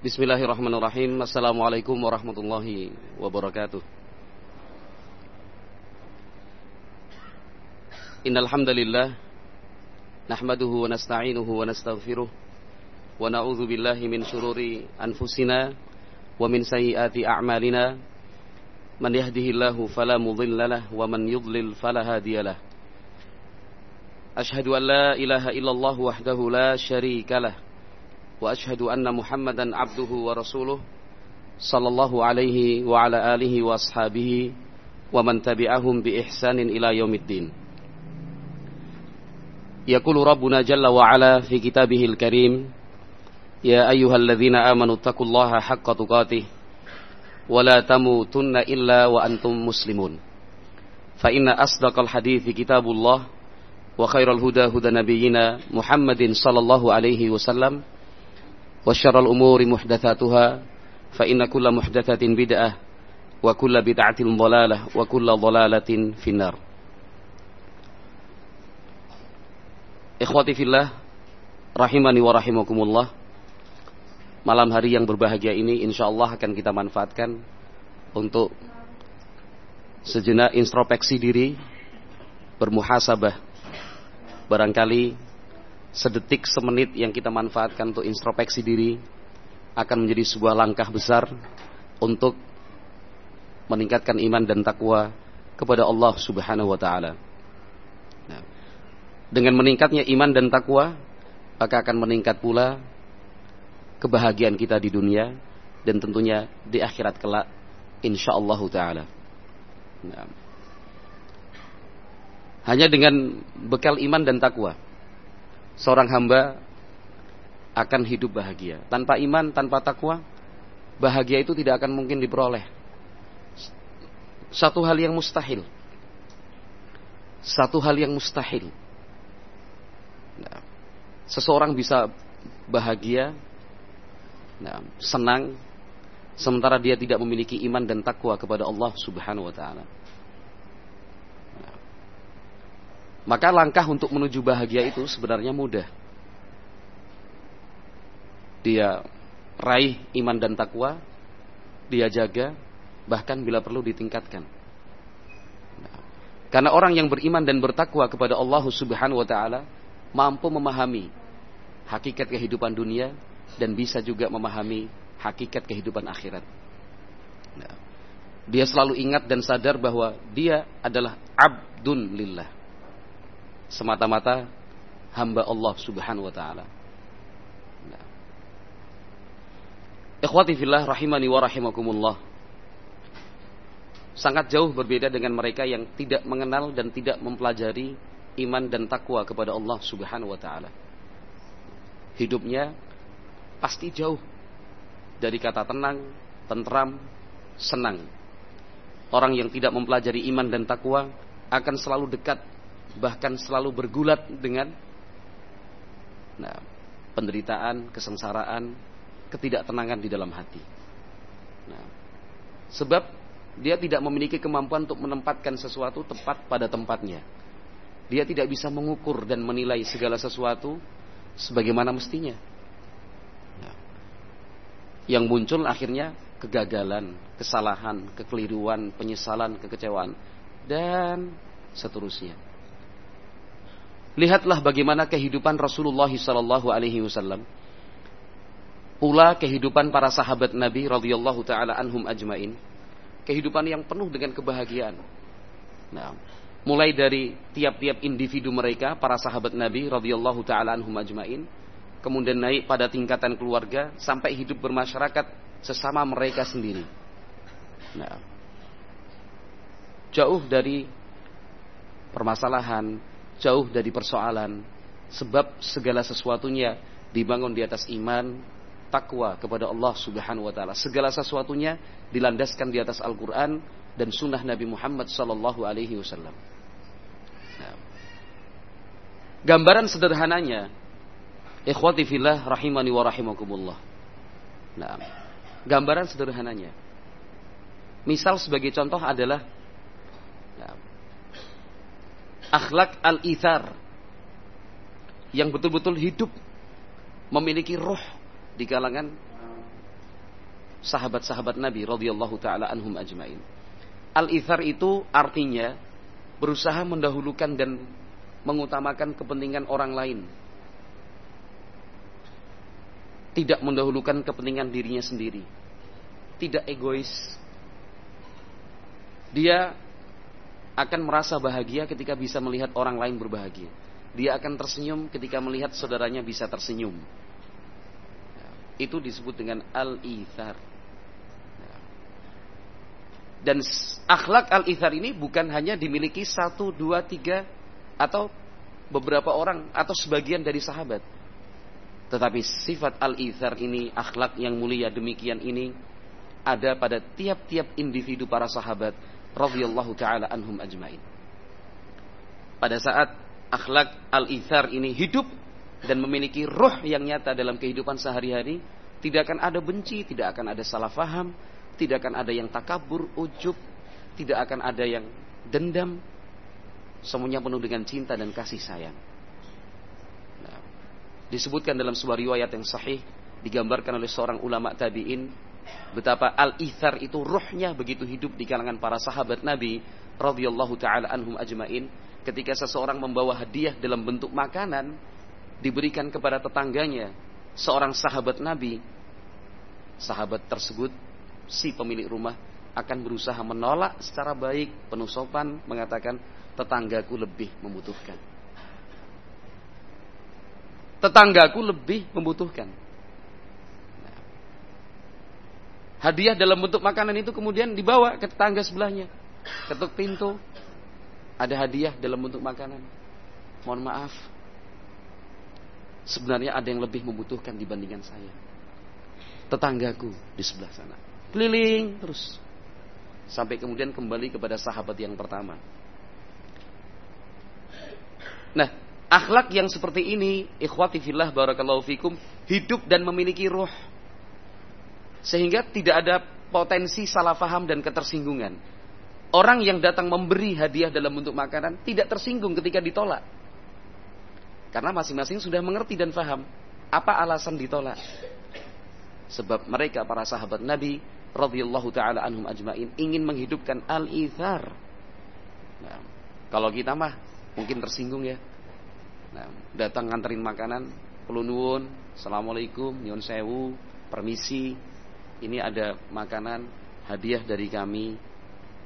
Bismillahirrahmanirrahim. Assalamualaikum warahmatullahi wabarakatuh. Innal hamdalillah nahmaduhu wa nasta'inuhu wa nastaghfiruh wa na'udzu billahi min shururi anfusina wa min sayyiati a'malina. Man yahdihillahu fala mudilla lahu wa man yudlil fala hadiyalah. Ashhadu an la ilaha illallah wahdahu la syarika وأشهد أن محمدا عبده ورسوله صلى الله عليه وعلى آله وأصحابه ومن تبعهم بإحسان إلى يوم الدين. يقول ربنا جل وعلا في كتابه الكريم يا أيها الذين آمنوا اتقوا الله حق تقاته ولا تموتن إلا وأنتم مسلمون. فإن أصدق الحديث كتاب الله وخير الهدى هدى نبينا محمد صلى الله عليه وسلم وشر الأمور محدثاتها فإن كل محدثة بدعة وكل بدعة ضلالة وكل ضلالة في النار Ikhwati fillah rahimani wa rahimakumullah. Malam hari yang berbahagia ini insyaallah akan kita manfaatkan untuk sejenak introspeksi diri, bermuhasabah. Barangkali sedetik semenit yang kita manfaatkan untuk introspeksi diri akan menjadi sebuah langkah besar untuk meningkatkan iman dan takwa kepada Allah Subhanahu wa taala. Nah, dengan meningkatnya iman dan takwa, maka akan meningkat pula kebahagiaan kita di dunia dan tentunya di akhirat kelak insyaallah taala. Nah, hanya dengan bekal iman dan takwa seorang hamba akan hidup bahagia. Tanpa iman, tanpa takwa, bahagia itu tidak akan mungkin diperoleh. Satu hal yang mustahil. Satu hal yang mustahil. Nah, seseorang bisa bahagia, nah, senang, sementara dia tidak memiliki iman dan takwa kepada Allah Subhanahu wa taala. Maka langkah untuk menuju bahagia itu sebenarnya mudah. Dia raih iman dan takwa, dia jaga, bahkan bila perlu ditingkatkan. Karena orang yang beriman dan bertakwa kepada Allah Subhanahu wa taala mampu memahami hakikat kehidupan dunia dan bisa juga memahami hakikat kehidupan akhirat. Dia selalu ingat dan sadar bahwa dia adalah abdun lillah semata-mata hamba Allah Subhanahu wa taala. Nah. Ikhwati fillah rahimani wa rahimakumullah. Sangat jauh berbeda dengan mereka yang tidak mengenal dan tidak mempelajari iman dan takwa kepada Allah Subhanahu wa taala. Hidupnya pasti jauh dari kata tenang, tentram, senang. Orang yang tidak mempelajari iman dan takwa akan selalu dekat bahkan selalu bergulat dengan nah, penderitaan, kesengsaraan, ketidaktenangan di dalam hati. Nah, sebab dia tidak memiliki kemampuan untuk menempatkan sesuatu tepat pada tempatnya. Dia tidak bisa mengukur dan menilai segala sesuatu sebagaimana mestinya. Nah, yang muncul akhirnya kegagalan, kesalahan, kekeliruan, penyesalan, kekecewaan, dan seterusnya. Lihatlah bagaimana kehidupan Rasulullah sallallahu alaihi wasallam. Pula kehidupan para sahabat Nabi radhiyallahu taala anhum ajmain. Kehidupan yang penuh dengan kebahagiaan. Nah, mulai dari tiap-tiap individu mereka para sahabat Nabi radhiyallahu taala anhum ajmain, kemudian naik pada tingkatan keluarga sampai hidup bermasyarakat sesama mereka sendiri. Nah, jauh dari permasalahan, jauh dari persoalan. Sebab segala sesuatunya dibangun di atas iman takwa kepada Allah Subhanahu wa taala. Segala sesuatunya dilandaskan di atas Al-Qur'an dan sunnah Nabi Muhammad sallallahu alaihi wasallam. Nah. gambaran sederhananya ikhwati fillah rahimani wa rahimakumullah. Nah gambaran sederhananya. Misal sebagai contoh adalah akhlak al-ithar yang betul-betul hidup memiliki roh di kalangan sahabat-sahabat Nabi radhiyallahu taala anhum ajmain. Al-ithar itu artinya berusaha mendahulukan dan mengutamakan kepentingan orang lain. Tidak mendahulukan kepentingan dirinya sendiri. Tidak egois. Dia akan merasa bahagia ketika bisa melihat orang lain berbahagia. Dia akan tersenyum ketika melihat saudaranya bisa tersenyum. Itu disebut dengan al-ithar. Dan akhlak al-ithar ini bukan hanya dimiliki satu, dua, tiga, atau beberapa orang, atau sebagian dari sahabat. Tetapi sifat al-ithar ini, akhlak yang mulia demikian ini, ada pada tiap-tiap individu para sahabat, radhiyallahu taala anhum ajmain. Pada saat akhlak al-ithar ini hidup dan memiliki roh yang nyata dalam kehidupan sehari-hari, tidak akan ada benci, tidak akan ada salah faham, tidak akan ada yang takabur, ujub, tidak akan ada yang dendam. Semuanya penuh dengan cinta dan kasih sayang. Nah, disebutkan dalam sebuah riwayat yang sahih, digambarkan oleh seorang ulama tabi'in, betapa al-ithar itu rohnya begitu hidup di kalangan para sahabat Nabi radhiyallahu taala anhum ajmain ketika seseorang membawa hadiah dalam bentuk makanan diberikan kepada tetangganya seorang sahabat Nabi sahabat tersebut si pemilik rumah akan berusaha menolak secara baik, penuh sopan, mengatakan tetanggaku lebih membutuhkan. Tetanggaku lebih membutuhkan. Nah, hadiah dalam bentuk makanan itu kemudian dibawa ke tetangga sebelahnya. Ketuk pintu, ada hadiah dalam bentuk makanan. Mohon maaf, sebenarnya ada yang lebih membutuhkan dibandingkan saya. Tetanggaku di sebelah sana keliling terus sampai kemudian kembali kepada sahabat yang pertama. Nah, akhlak yang seperti ini, ikhwati fillah barakallahu fikum, hidup dan memiliki roh. Sehingga tidak ada potensi salah faham dan ketersinggungan. Orang yang datang memberi hadiah dalam bentuk makanan tidak tersinggung ketika ditolak. Karena masing-masing sudah mengerti dan faham apa alasan ditolak. Sebab mereka para sahabat Nabi radhiyallahu taala anhum ajmain ingin menghidupkan al-ithar. Nah, kalau kita mah mungkin tersinggung ya. Nah, datang nganterin makanan, nuwun, assalamualaikum, nyun sewu, permisi. Ini ada makanan hadiah dari kami.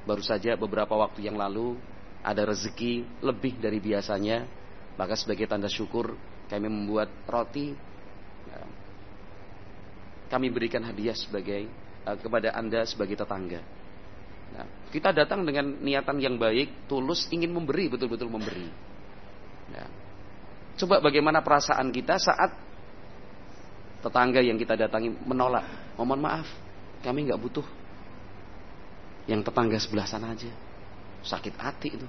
Baru saja beberapa waktu yang lalu ada rezeki lebih dari biasanya. Maka sebagai tanda syukur kami membuat roti. Nah, kami berikan hadiah sebagai Eh, kepada Anda sebagai tetangga. Nah, kita datang dengan niatan yang baik, tulus, ingin memberi, betul-betul memberi. Nah, coba bagaimana perasaan kita saat tetangga yang kita datangi menolak. Oh, mohon maaf, kami nggak butuh. Yang tetangga sebelah sana aja. Sakit hati itu.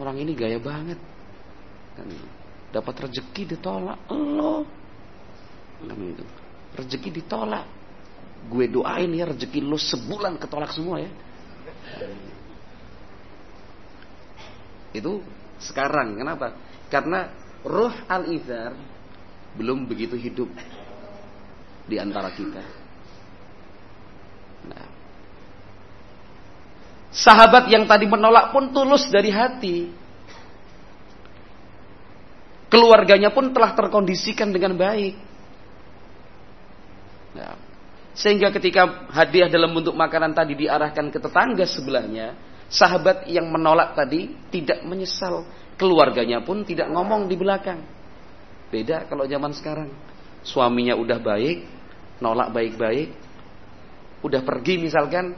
Orang ini gaya banget. Kan, dapat rezeki ditolak. Allah. Kan itu. Rezeki ditolak gue doain ya rezeki lo sebulan ketolak semua ya. Itu sekarang kenapa? Karena roh al-izar belum begitu hidup di antara kita. Nah, sahabat yang tadi menolak pun tulus dari hati. Keluarganya pun telah terkondisikan dengan baik. Nah, sehingga ketika hadiah dalam bentuk makanan tadi diarahkan ke tetangga sebelahnya, sahabat yang menolak tadi tidak menyesal. Keluarganya pun tidak ngomong di belakang. Beda kalau zaman sekarang. Suaminya udah baik, nolak baik-baik. Udah pergi misalkan,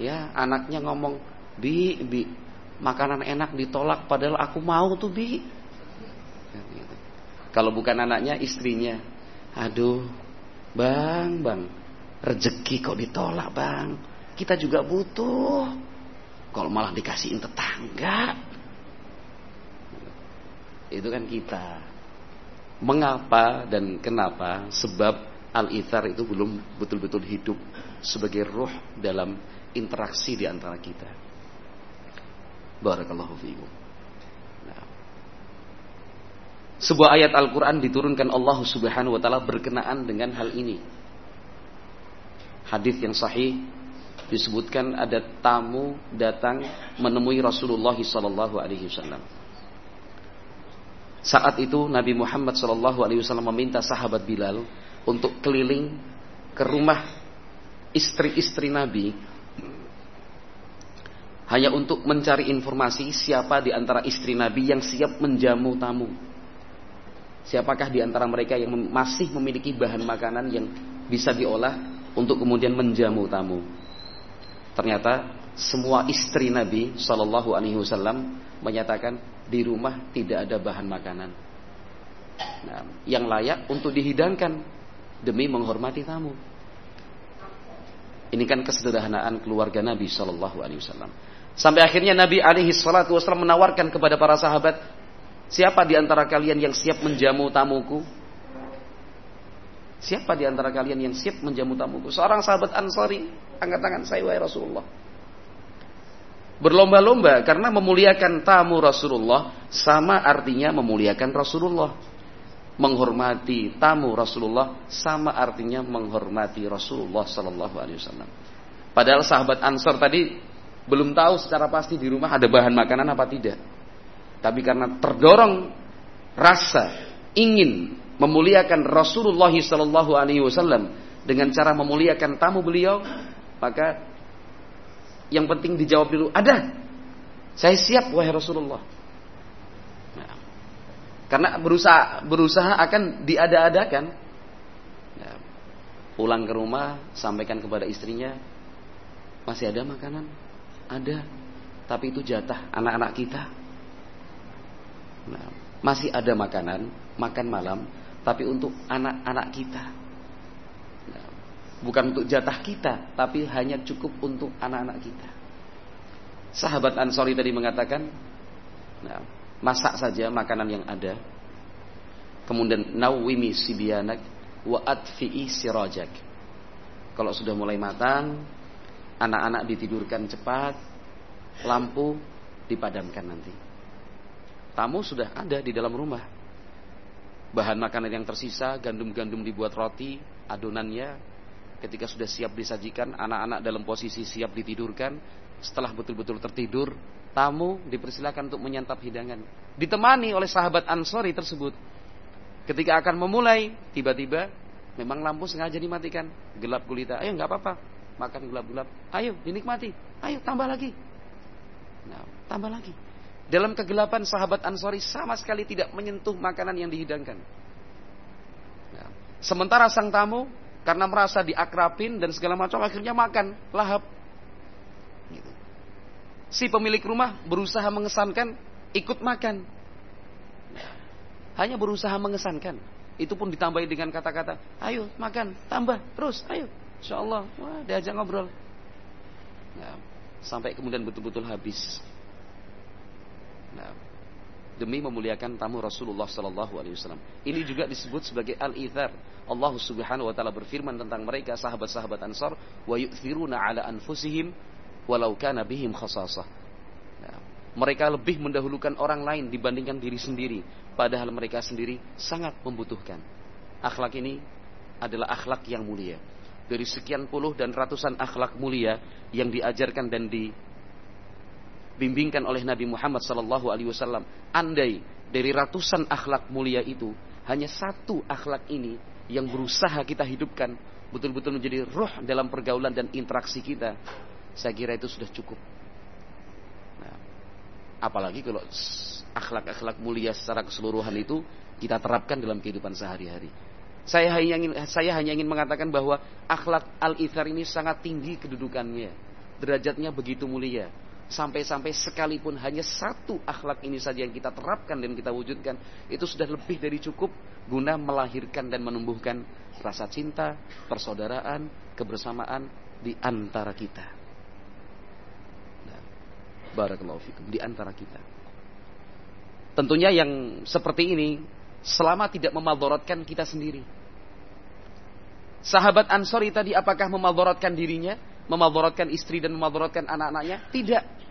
ya anaknya ngomong, "Bi, bi, makanan enak ditolak padahal aku mau tuh, Bi." Gitu. Kalau bukan anaknya, istrinya. Aduh, Bang, bang, Rezeki kok ditolak bang Kita juga butuh Kalau malah dikasihin tetangga Itu kan kita Mengapa dan kenapa Sebab al-ithar itu belum betul-betul hidup Sebagai roh dalam interaksi di antara kita Barakallahu fiikum nah. Sebuah ayat Al-Quran diturunkan Allah subhanahu wa ta'ala berkenaan dengan hal ini hadis yang sahih disebutkan ada tamu datang menemui Rasulullah sallallahu alaihi wasallam. Saat itu Nabi Muhammad wasallam meminta sahabat Bilal untuk keliling ke rumah istri-istri Nabi hanya untuk mencari informasi siapa di antara istri Nabi yang siap menjamu tamu. Siapakah di antara mereka yang masih memiliki bahan makanan yang bisa diolah untuk kemudian menjamu tamu. Ternyata semua istri Nabi Wasallam menyatakan di rumah tidak ada bahan makanan nah, yang layak untuk dihidangkan demi menghormati tamu. Ini kan kesederhanaan keluarga Nabi Shallallahu Alaihi Wasallam. Sampai akhirnya Nabi alaihi salatu wasallam menawarkan kepada para sahabat, siapa di antara kalian yang siap menjamu tamuku? Siapa di antara kalian yang siap menjamu tamuku? Seorang sahabat Ansari angkat tangan saya wahai Rasulullah. Berlomba-lomba karena memuliakan tamu Rasulullah sama artinya memuliakan Rasulullah. Menghormati tamu Rasulullah sama artinya menghormati Rasulullah sallallahu alaihi wasallam. Padahal sahabat Ansar tadi belum tahu secara pasti di rumah ada bahan makanan apa tidak. Tapi karena terdorong rasa ingin memuliakan Rasulullah Sallallahu Alaihi Wasallam dengan cara memuliakan tamu beliau, maka yang penting dijawab dulu ada. Saya siap wahai Rasulullah. Nah, karena berusaha berusaha akan diada-adakan. Nah, pulang ke rumah sampaikan kepada istrinya masih ada makanan ada tapi itu jatah anak-anak kita nah, masih ada makanan makan malam tapi untuk anak-anak kita. Bukan untuk jatah kita, tapi hanya cukup untuk anak-anak kita. Sahabat Ansori tadi mengatakan, nah, masak saja makanan yang ada. Kemudian nawimi sibianak wa atfi'i sirajak. Kalau sudah mulai matang, anak-anak ditidurkan cepat, lampu dipadamkan nanti. Tamu sudah ada di dalam rumah bahan makanan yang tersisa, gandum-gandum dibuat roti, adonannya ketika sudah siap disajikan, anak-anak dalam posisi siap ditidurkan, setelah betul-betul tertidur, tamu dipersilakan untuk menyantap hidangan. Ditemani oleh sahabat Ansori tersebut. Ketika akan memulai, tiba-tiba memang lampu sengaja dimatikan, gelap gulita. Ayo nggak apa-apa, makan gelap-gelap. Ayo dinikmati. Ayo tambah lagi. Nah, tambah lagi. Dalam kegelapan sahabat Ansori sama sekali tidak menyentuh makanan yang dihidangkan. Ya. Sementara sang tamu karena merasa diakrapin dan segala macam akhirnya makan lahap. Gitu. Si pemilik rumah berusaha mengesankan ikut makan. Ya. Hanya berusaha mengesankan. Itu pun ditambahi dengan kata-kata, ayo makan, tambah, terus, ayo. Insya Allah, wah diajak ngobrol. Ya. Sampai kemudian betul-betul habis. Nah, demi memuliakan tamu Rasulullah sallallahu alaihi wasallam. Ini juga disebut sebagai al-ithar. Allah Subhanahu wa taala berfirman tentang mereka sahabat-sahabat Ansar, "Wa yu'thiruna 'ala anfusihim walau kana bihim khasasah." Nah, mereka lebih mendahulukan orang lain dibandingkan diri sendiri, padahal mereka sendiri sangat membutuhkan. Akhlak ini adalah akhlak yang mulia. Dari sekian puluh dan ratusan akhlak mulia yang diajarkan dan di dibimbingkan oleh Nabi Muhammad sallallahu alaihi wasallam. Andai dari ratusan akhlak mulia itu hanya satu akhlak ini yang berusaha kita hidupkan betul-betul menjadi roh dalam pergaulan dan interaksi kita, saya kira itu sudah cukup. Nah, apalagi kalau akhlak-akhlak mulia secara keseluruhan itu kita terapkan dalam kehidupan sehari-hari. Saya hanya ingin saya hanya ingin mengatakan bahwa akhlak al-ithar ini sangat tinggi kedudukannya. Derajatnya begitu mulia. Sampai-sampai sekalipun hanya satu akhlak ini saja yang kita terapkan dan kita wujudkan, itu sudah lebih dari cukup guna melahirkan dan menumbuhkan rasa cinta, persaudaraan, kebersamaan di antara kita. Nah, barakallahu fikum di antara kita. Tentunya yang seperti ini selama tidak memaldoratkan kita sendiri. Sahabat Ansori tadi apakah memaldoratkan dirinya? Memaldoratkan istri dan memaldoratkan anak-anaknya? Tidak.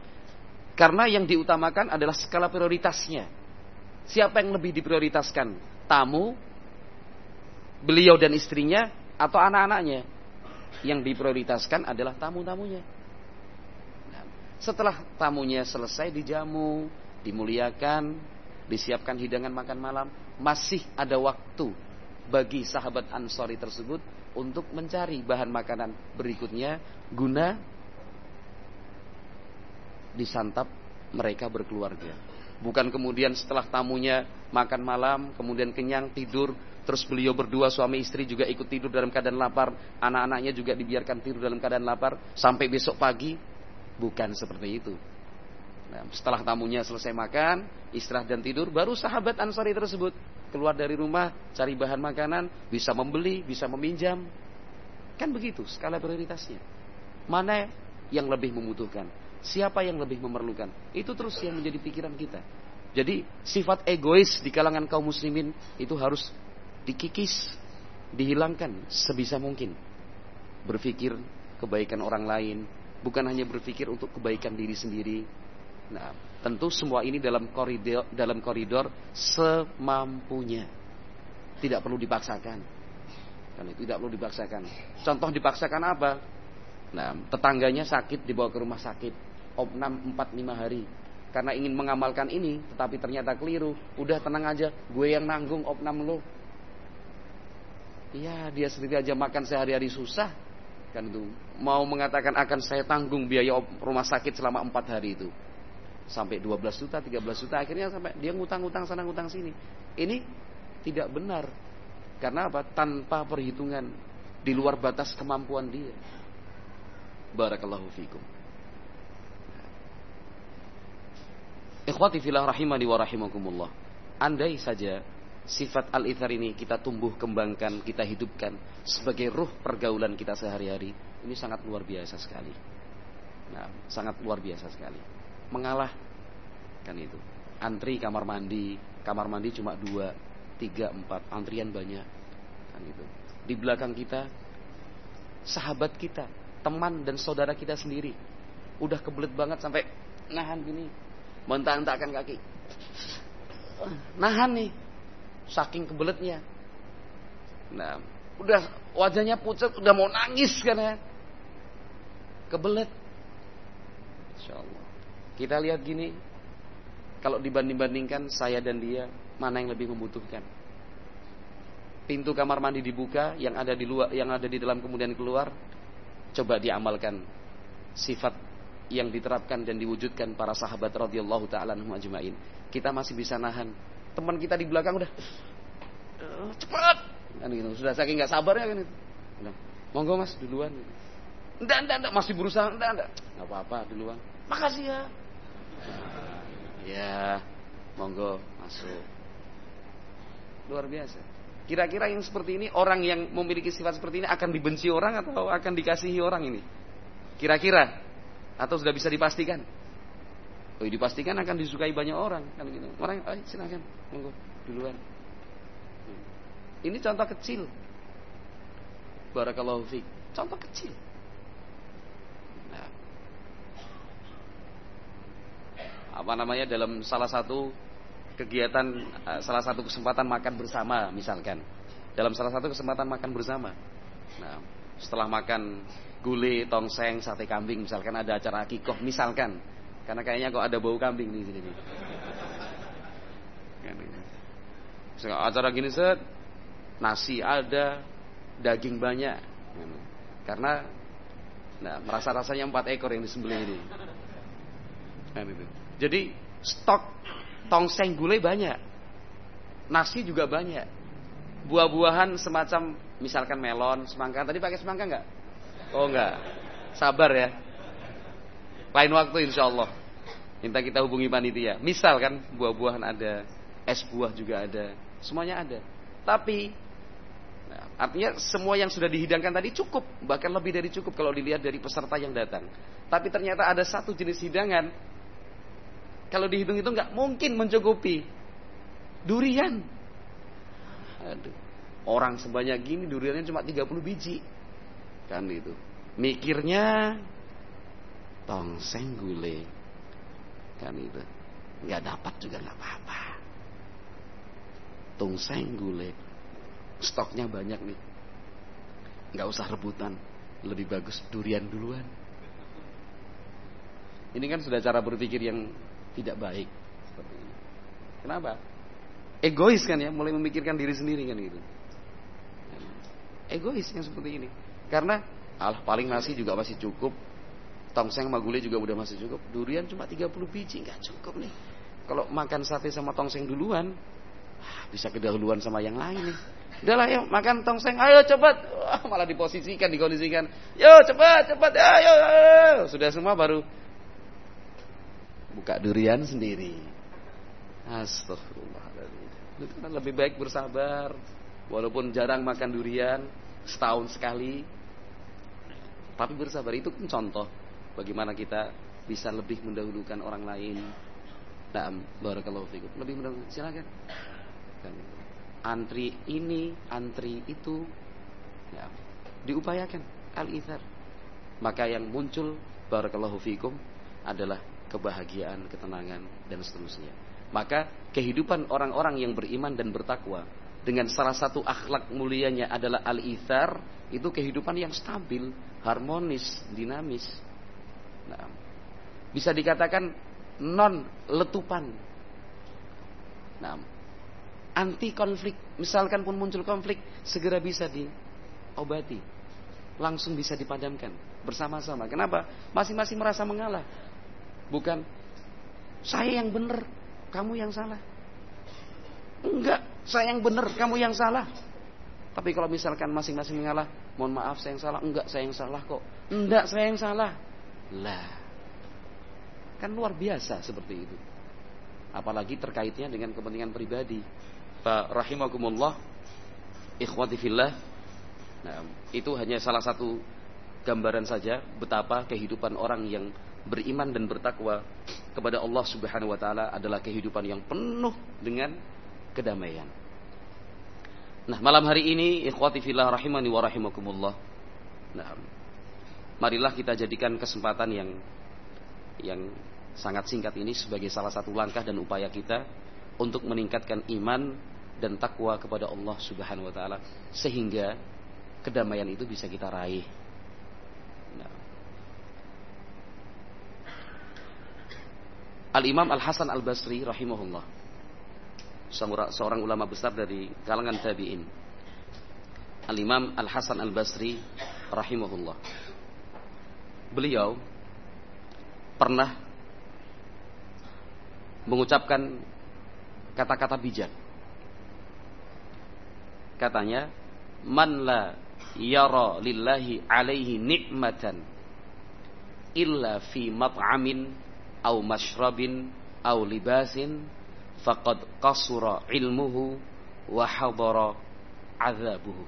Karena yang diutamakan adalah skala prioritasnya. Siapa yang lebih diprioritaskan? Tamu, beliau dan istrinya, atau anak-anaknya? yang diprioritaskan adalah tamu-tamunya. Nah, setelah tamunya selesai dijamu, dimuliakan, disiapkan hidangan makan malam, masih ada waktu bagi sahabat Ansori tersebut untuk mencari bahan makanan berikutnya guna disantap mereka berkeluarga. Bukan kemudian setelah tamunya makan malam, kemudian kenyang, tidur, terus beliau berdua suami istri juga ikut tidur dalam keadaan lapar, anak-anaknya juga dibiarkan tidur dalam keadaan lapar sampai besok pagi. Bukan seperti itu. Nah, setelah tamunya selesai makan, istirahat dan tidur, baru sahabat Ansari tersebut keluar dari rumah, cari bahan makanan, bisa membeli, bisa meminjam. Kan begitu skala prioritasnya. Mana yang lebih membutuhkan? Siapa yang lebih memerlukan? Itu terus yang menjadi pikiran kita. Jadi sifat egois di kalangan kaum muslimin itu harus dikikis, dihilangkan sebisa mungkin. Berpikir kebaikan orang lain, bukan hanya berpikir untuk kebaikan diri sendiri, Nah, tentu semua ini dalam koridor dalam koridor semampunya. Tidak perlu dipaksakan. Kan itu tidak perlu dipaksakan. Contoh dipaksakan apa? Nah, tetangganya sakit dibawa ke rumah sakit. Opnam 4 5 hari. Karena ingin mengamalkan ini, tetapi ternyata keliru. Udah tenang aja, gue yang nanggung opnam lo. Iya, dia sendiri aja makan sehari-hari susah. Kan itu. Mau mengatakan akan saya tanggung biaya rumah sakit selama 4 hari itu sampai 12 juta, 13 juta, akhirnya sampai dia ngutang-ngutang sana ngutang sini. Ini tidak benar. Karena apa? Tanpa perhitungan di luar batas kemampuan dia. Barakallahu fikum. Ikhwati filah rahimani wa rahimakumullah. Andai saja sifat al-ithar ini kita tumbuh kembangkan, kita hidupkan sebagai ruh pergaulan kita sehari-hari, ini sangat luar biasa sekali. Nah, sangat luar biasa sekali. Mengalah kan itu. Antri kamar mandi kamar mandi cuma dua tiga empat antrian banyak. Kan itu. Di belakang kita sahabat kita teman dan saudara kita sendiri udah kebelet banget sampai nahan gini mentah-entahkan kaki. Nahan nih saking kebeletnya. Nah udah wajahnya pucat udah mau nangis kan ya. Kebelet. Insya Allah kita lihat gini, kalau dibanding-bandingkan saya dan dia, mana yang lebih membutuhkan? Pintu kamar mandi dibuka, yang ada di luar, yang ada di dalam kemudian keluar, coba diamalkan sifat yang diterapkan dan diwujudkan para sahabat radhiyallahu taala ajmain. Kita masih bisa nahan. Teman kita di belakang udah uh, cepat kan gitu. Sudah saking nggak sabarnya kan itu. Udah, monggo Mas duluan. Enggak, enggak, enggak, masih berusaha. Enggak, enggak. Enggak apa-apa duluan. Makasih ya. Ya, monggo masuk. Luar biasa. Kira-kira yang seperti ini orang yang memiliki sifat seperti ini akan dibenci orang atau akan dikasihi orang ini? Kira-kira atau sudah bisa dipastikan? Oh, dipastikan akan disukai banyak orang kan gitu. Orang, ayo silakan, monggo duluan. Ini contoh kecil. Barakallahu fiik. Contoh kecil. apa namanya dalam salah satu kegiatan eh, salah satu kesempatan makan bersama misalkan dalam salah satu kesempatan makan bersama nah setelah makan gulai tongseng sate kambing misalkan ada acara kikoh misalkan karena kayaknya kok ada bau kambing di sini nih acara gini set nasi ada daging banyak karena nah merasa rasanya empat ekor yang disembelih ini kan jadi stok tongseng gulai banyak. Nasi juga banyak. Buah-buahan semacam misalkan melon, semangka. Tadi pakai semangka enggak? Oh enggak. Sabar ya. Lain waktu insya Allah. Minta kita hubungi panitia. Misal kan buah-buahan ada, es buah juga ada, semuanya ada. Tapi nah, artinya semua yang sudah dihidangkan tadi cukup, bahkan lebih dari cukup kalau dilihat dari peserta yang datang. Tapi ternyata ada satu jenis hidangan kalau dihitung itu nggak mungkin mencukupi. Durian. Aduh. Orang sebanyak gini duriannya cuma 30 biji. Kan itu. Mikirnya tongseng gule. Kan itu. Nggak dapat juga nggak apa-apa. Tongseng gule. Stoknya banyak nih. Nggak usah rebutan. lebih bagus durian duluan. Ini kan sudah cara berpikir yang tidak baik. Seperti ini. Kenapa? Egois kan ya, mulai memikirkan diri sendiri kan gitu. Egois yang seperti ini. Karena alah paling nasi juga masih cukup. Tongseng sama gulai juga udah masih cukup. Durian cuma 30 biji nggak cukup nih. Kalau makan sate sama tongseng duluan, ah, bisa kedahuluan sama yang lain nih. Udahlah ya makan tongseng, ayo cepat. Wah, malah diposisikan, dikondisikan. Yo cepat, cepat, ayo, ayo. Sudah semua baru buka durian sendiri. Astagfirullahaladzim. Kan lebih baik bersabar. Walaupun jarang makan durian, setahun sekali. Tapi bersabar itu kan contoh bagaimana kita bisa lebih mendahulukan orang lain. Nah, barakallahu fikum. Lebih mendahulukan. Silakan. Antri ini, antri itu. Ya, diupayakan al-ithar. Maka yang muncul barakallahu fikum adalah kebahagiaan, ketenangan, dan seterusnya. Maka kehidupan orang-orang yang beriman dan bertakwa dengan salah satu akhlak mulianya adalah al-ithar, itu kehidupan yang stabil, harmonis, dinamis. Nah, bisa dikatakan non letupan. Nah, anti konflik, misalkan pun muncul konflik, segera bisa diobati, langsung bisa dipadamkan bersama-sama. Kenapa? Masing-masing merasa mengalah. Bukan saya yang benar, kamu yang salah. Enggak, saya yang benar, kamu yang salah. Tapi kalau misalkan masing-masing mengalah, mohon maaf saya yang salah, enggak saya yang salah kok. Enggak saya yang salah. Lah. Kan luar biasa seperti itu. Apalagi terkaitnya dengan kepentingan pribadi. Pak rahimakumullah, ikhwati fillah. Nah, itu hanya salah satu gambaran saja betapa kehidupan orang yang beriman dan bertakwa kepada Allah Subhanahu wa taala adalah kehidupan yang penuh dengan kedamaian. Nah, malam hari ini ikhwati fillah rahimani wa rahimakumullah. Nah, marilah kita jadikan kesempatan yang yang sangat singkat ini sebagai salah satu langkah dan upaya kita untuk meningkatkan iman dan takwa kepada Allah Subhanahu wa taala sehingga kedamaian itu bisa kita raih. Nah, Al-Imam Al-Hasan Al-Basri rahimahullah. Seorang ulama besar dari kalangan tabi'in. Al-Imam Al-Hasan Al-Basri rahimahullah. Beliau pernah mengucapkan kata-kata bijak. Katanya, "Man la yara lillahi alaihi ni'matan illa fi mat'amin au mashrabin au libasin faqad qasura ilmuhu wa hadara azabuhu.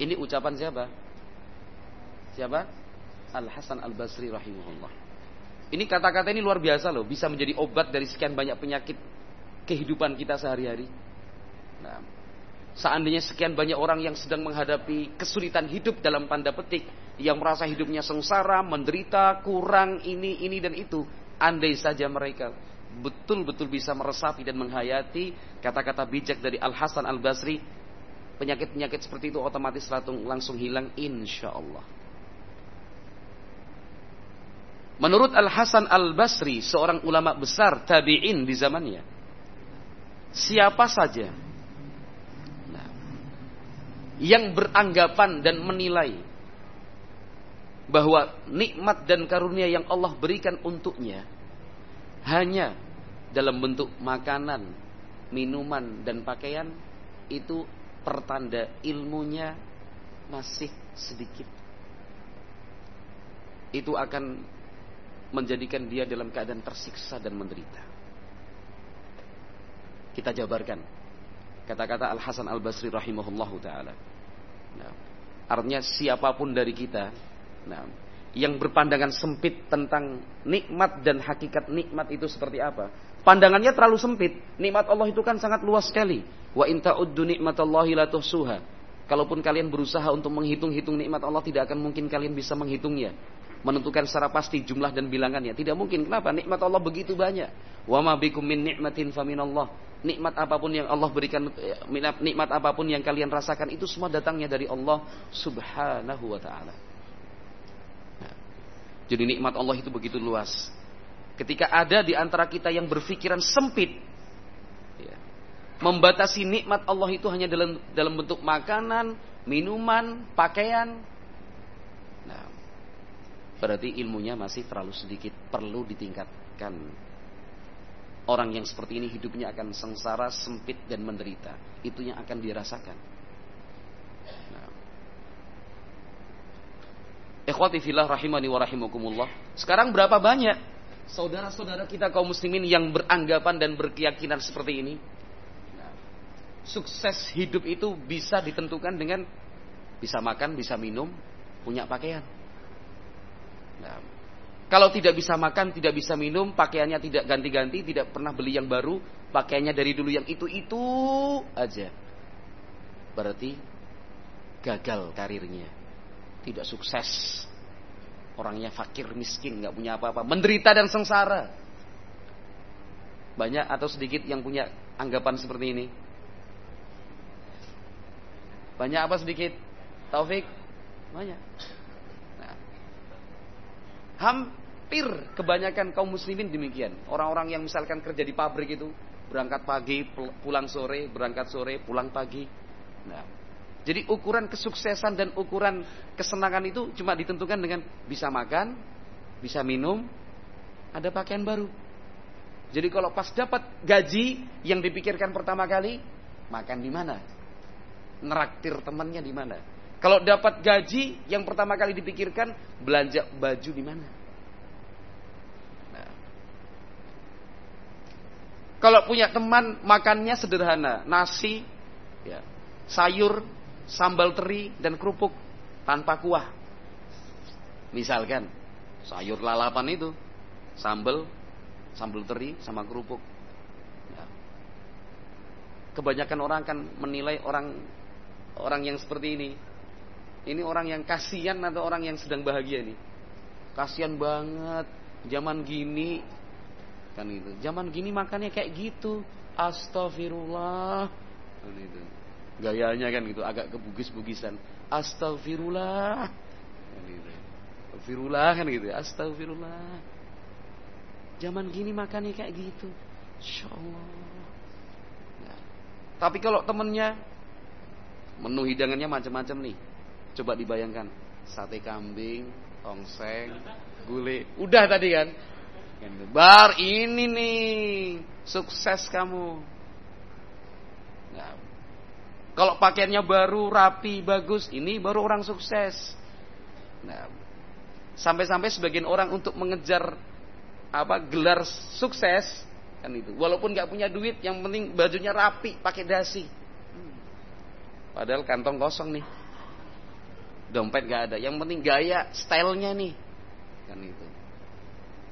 Ini ucapan siapa? Siapa? Al Hasan Al Basri rahimahullah. Ini kata-kata ini luar biasa loh, bisa menjadi obat dari sekian banyak penyakit kehidupan kita sehari-hari. Nah, seandainya sekian banyak orang yang sedang menghadapi kesulitan hidup dalam tanda petik, yang merasa hidupnya sengsara, menderita, kurang ini, ini dan itu. Andai saja mereka betul-betul bisa meresapi dan menghayati kata-kata bijak dari Al Hasan Al Basri, penyakit-penyakit seperti itu otomatis langsung hilang, insya Allah. Menurut Al Hasan Al Basri, seorang ulama besar tabiin di zamannya, siapa saja nah, yang beranggapan dan menilai bahwa nikmat dan karunia yang Allah berikan untuknya hanya dalam bentuk makanan, minuman dan pakaian itu pertanda ilmunya masih sedikit. Itu akan menjadikan dia dalam keadaan tersiksa dan menderita. Kita jabarkan kata-kata Al Hasan Al Basri rahimahullahu taala. Nah, artinya siapa pun dari kita Nah, yang berpandangan sempit tentang nikmat dan hakikat nikmat itu seperti apa? Pandangannya terlalu sempit. Nikmat Allah itu kan sangat luas sekali. Wa in ta'uddu nikmatallahi la tuhsuha. Kalaupun kalian berusaha untuk menghitung-hitung nikmat Allah tidak akan mungkin kalian bisa menghitungnya. Menentukan secara pasti jumlah dan bilangannya. Tidak mungkin. Kenapa? Nikmat Allah begitu banyak. Wa ma bikum min nikmatin faminallah. nikmat apa pun yang Allah berikan, nikmat apa pun yang kalian rasakan itu semua datangnya dari Allah Subhanahu wa taala. Jadi nikmat Allah itu begitu luas. Ketika ada di antara kita yang berpikiran sempit, ya, membatasi nikmat Allah itu hanya dalam dalam bentuk makanan, minuman, pakaian. Nah, berarti ilmunya masih terlalu sedikit, perlu ditingkatkan. Orang yang seperti ini hidupnya akan sengsara, sempit dan menderita. Itu yang akan dirasakan. Ikhwati fillah rahimani wa rahimakumullah. Sekarang berapa banyak saudara-saudara kita kaum muslimin yang beranggapan dan berkeyakinan seperti ini? Sukses hidup itu bisa ditentukan dengan bisa makan, bisa minum, punya pakaian. Nah, kalau tidak bisa makan, tidak bisa minum, pakaiannya tidak ganti-ganti, tidak pernah beli yang baru, pakaiannya dari dulu yang itu-itu aja. Berarti gagal karirnya. Tidak sukses. Orangnya fakir, miskin, nggak punya apa-apa, menderita dan sengsara. Banyak atau sedikit yang punya anggapan seperti ini? Banyak apa sedikit? Taufik? Banyak. Nah, ham hampir kebanyakan kaum muslimin demikian. Orang-orang yang misalkan kerja di pabrik itu berangkat pagi, pulang sore, berangkat sore, pulang pagi. Nah, jadi ukuran kesuksesan dan ukuran kesenangan itu cuma ditentukan dengan bisa makan, bisa minum, ada pakaian baru. Jadi kalau pas dapat gaji yang dipikirkan pertama kali, makan di mana? Neraktir temannya di mana? Kalau dapat gaji yang pertama kali dipikirkan, belanja baju di mana? Kalau punya teman makannya sederhana, nasi, ya, sayur, sambal teri dan kerupuk tanpa kuah. Misalkan sayur lalapan itu, sambal, sambal teri sama kerupuk. Ya. Kebanyakan orang akan menilai orang orang yang seperti ini. Ini orang yang kasihan atau orang yang sedang bahagia ini. Kasihan banget zaman gini kan itu zaman gini makannya kayak gitu astagfirullah kan itu gayanya kan gitu agak kebugis-bugisan. Astagfirullah astagfirullah kan gitu astagfirullah zaman gini makannya kayak gitu. Insyaallah. Nah, tapi kalau temennya menu hidangannya macam-macam nih. Coba dibayangkan. Sate kambing tongseng gulai. Udah tadi kan? Bar ini nih. Sukses kamu. Kalau pakaiannya baru, rapi, bagus, ini baru orang sukses. Nah, sampai-sampai sebagian orang untuk mengejar apa gelar sukses kan itu. Walaupun nggak punya duit, yang penting bajunya rapi, pakai dasi. Padahal kantong kosong nih. Dompet gak ada. Yang penting gaya, stylenya nih. Kan itu.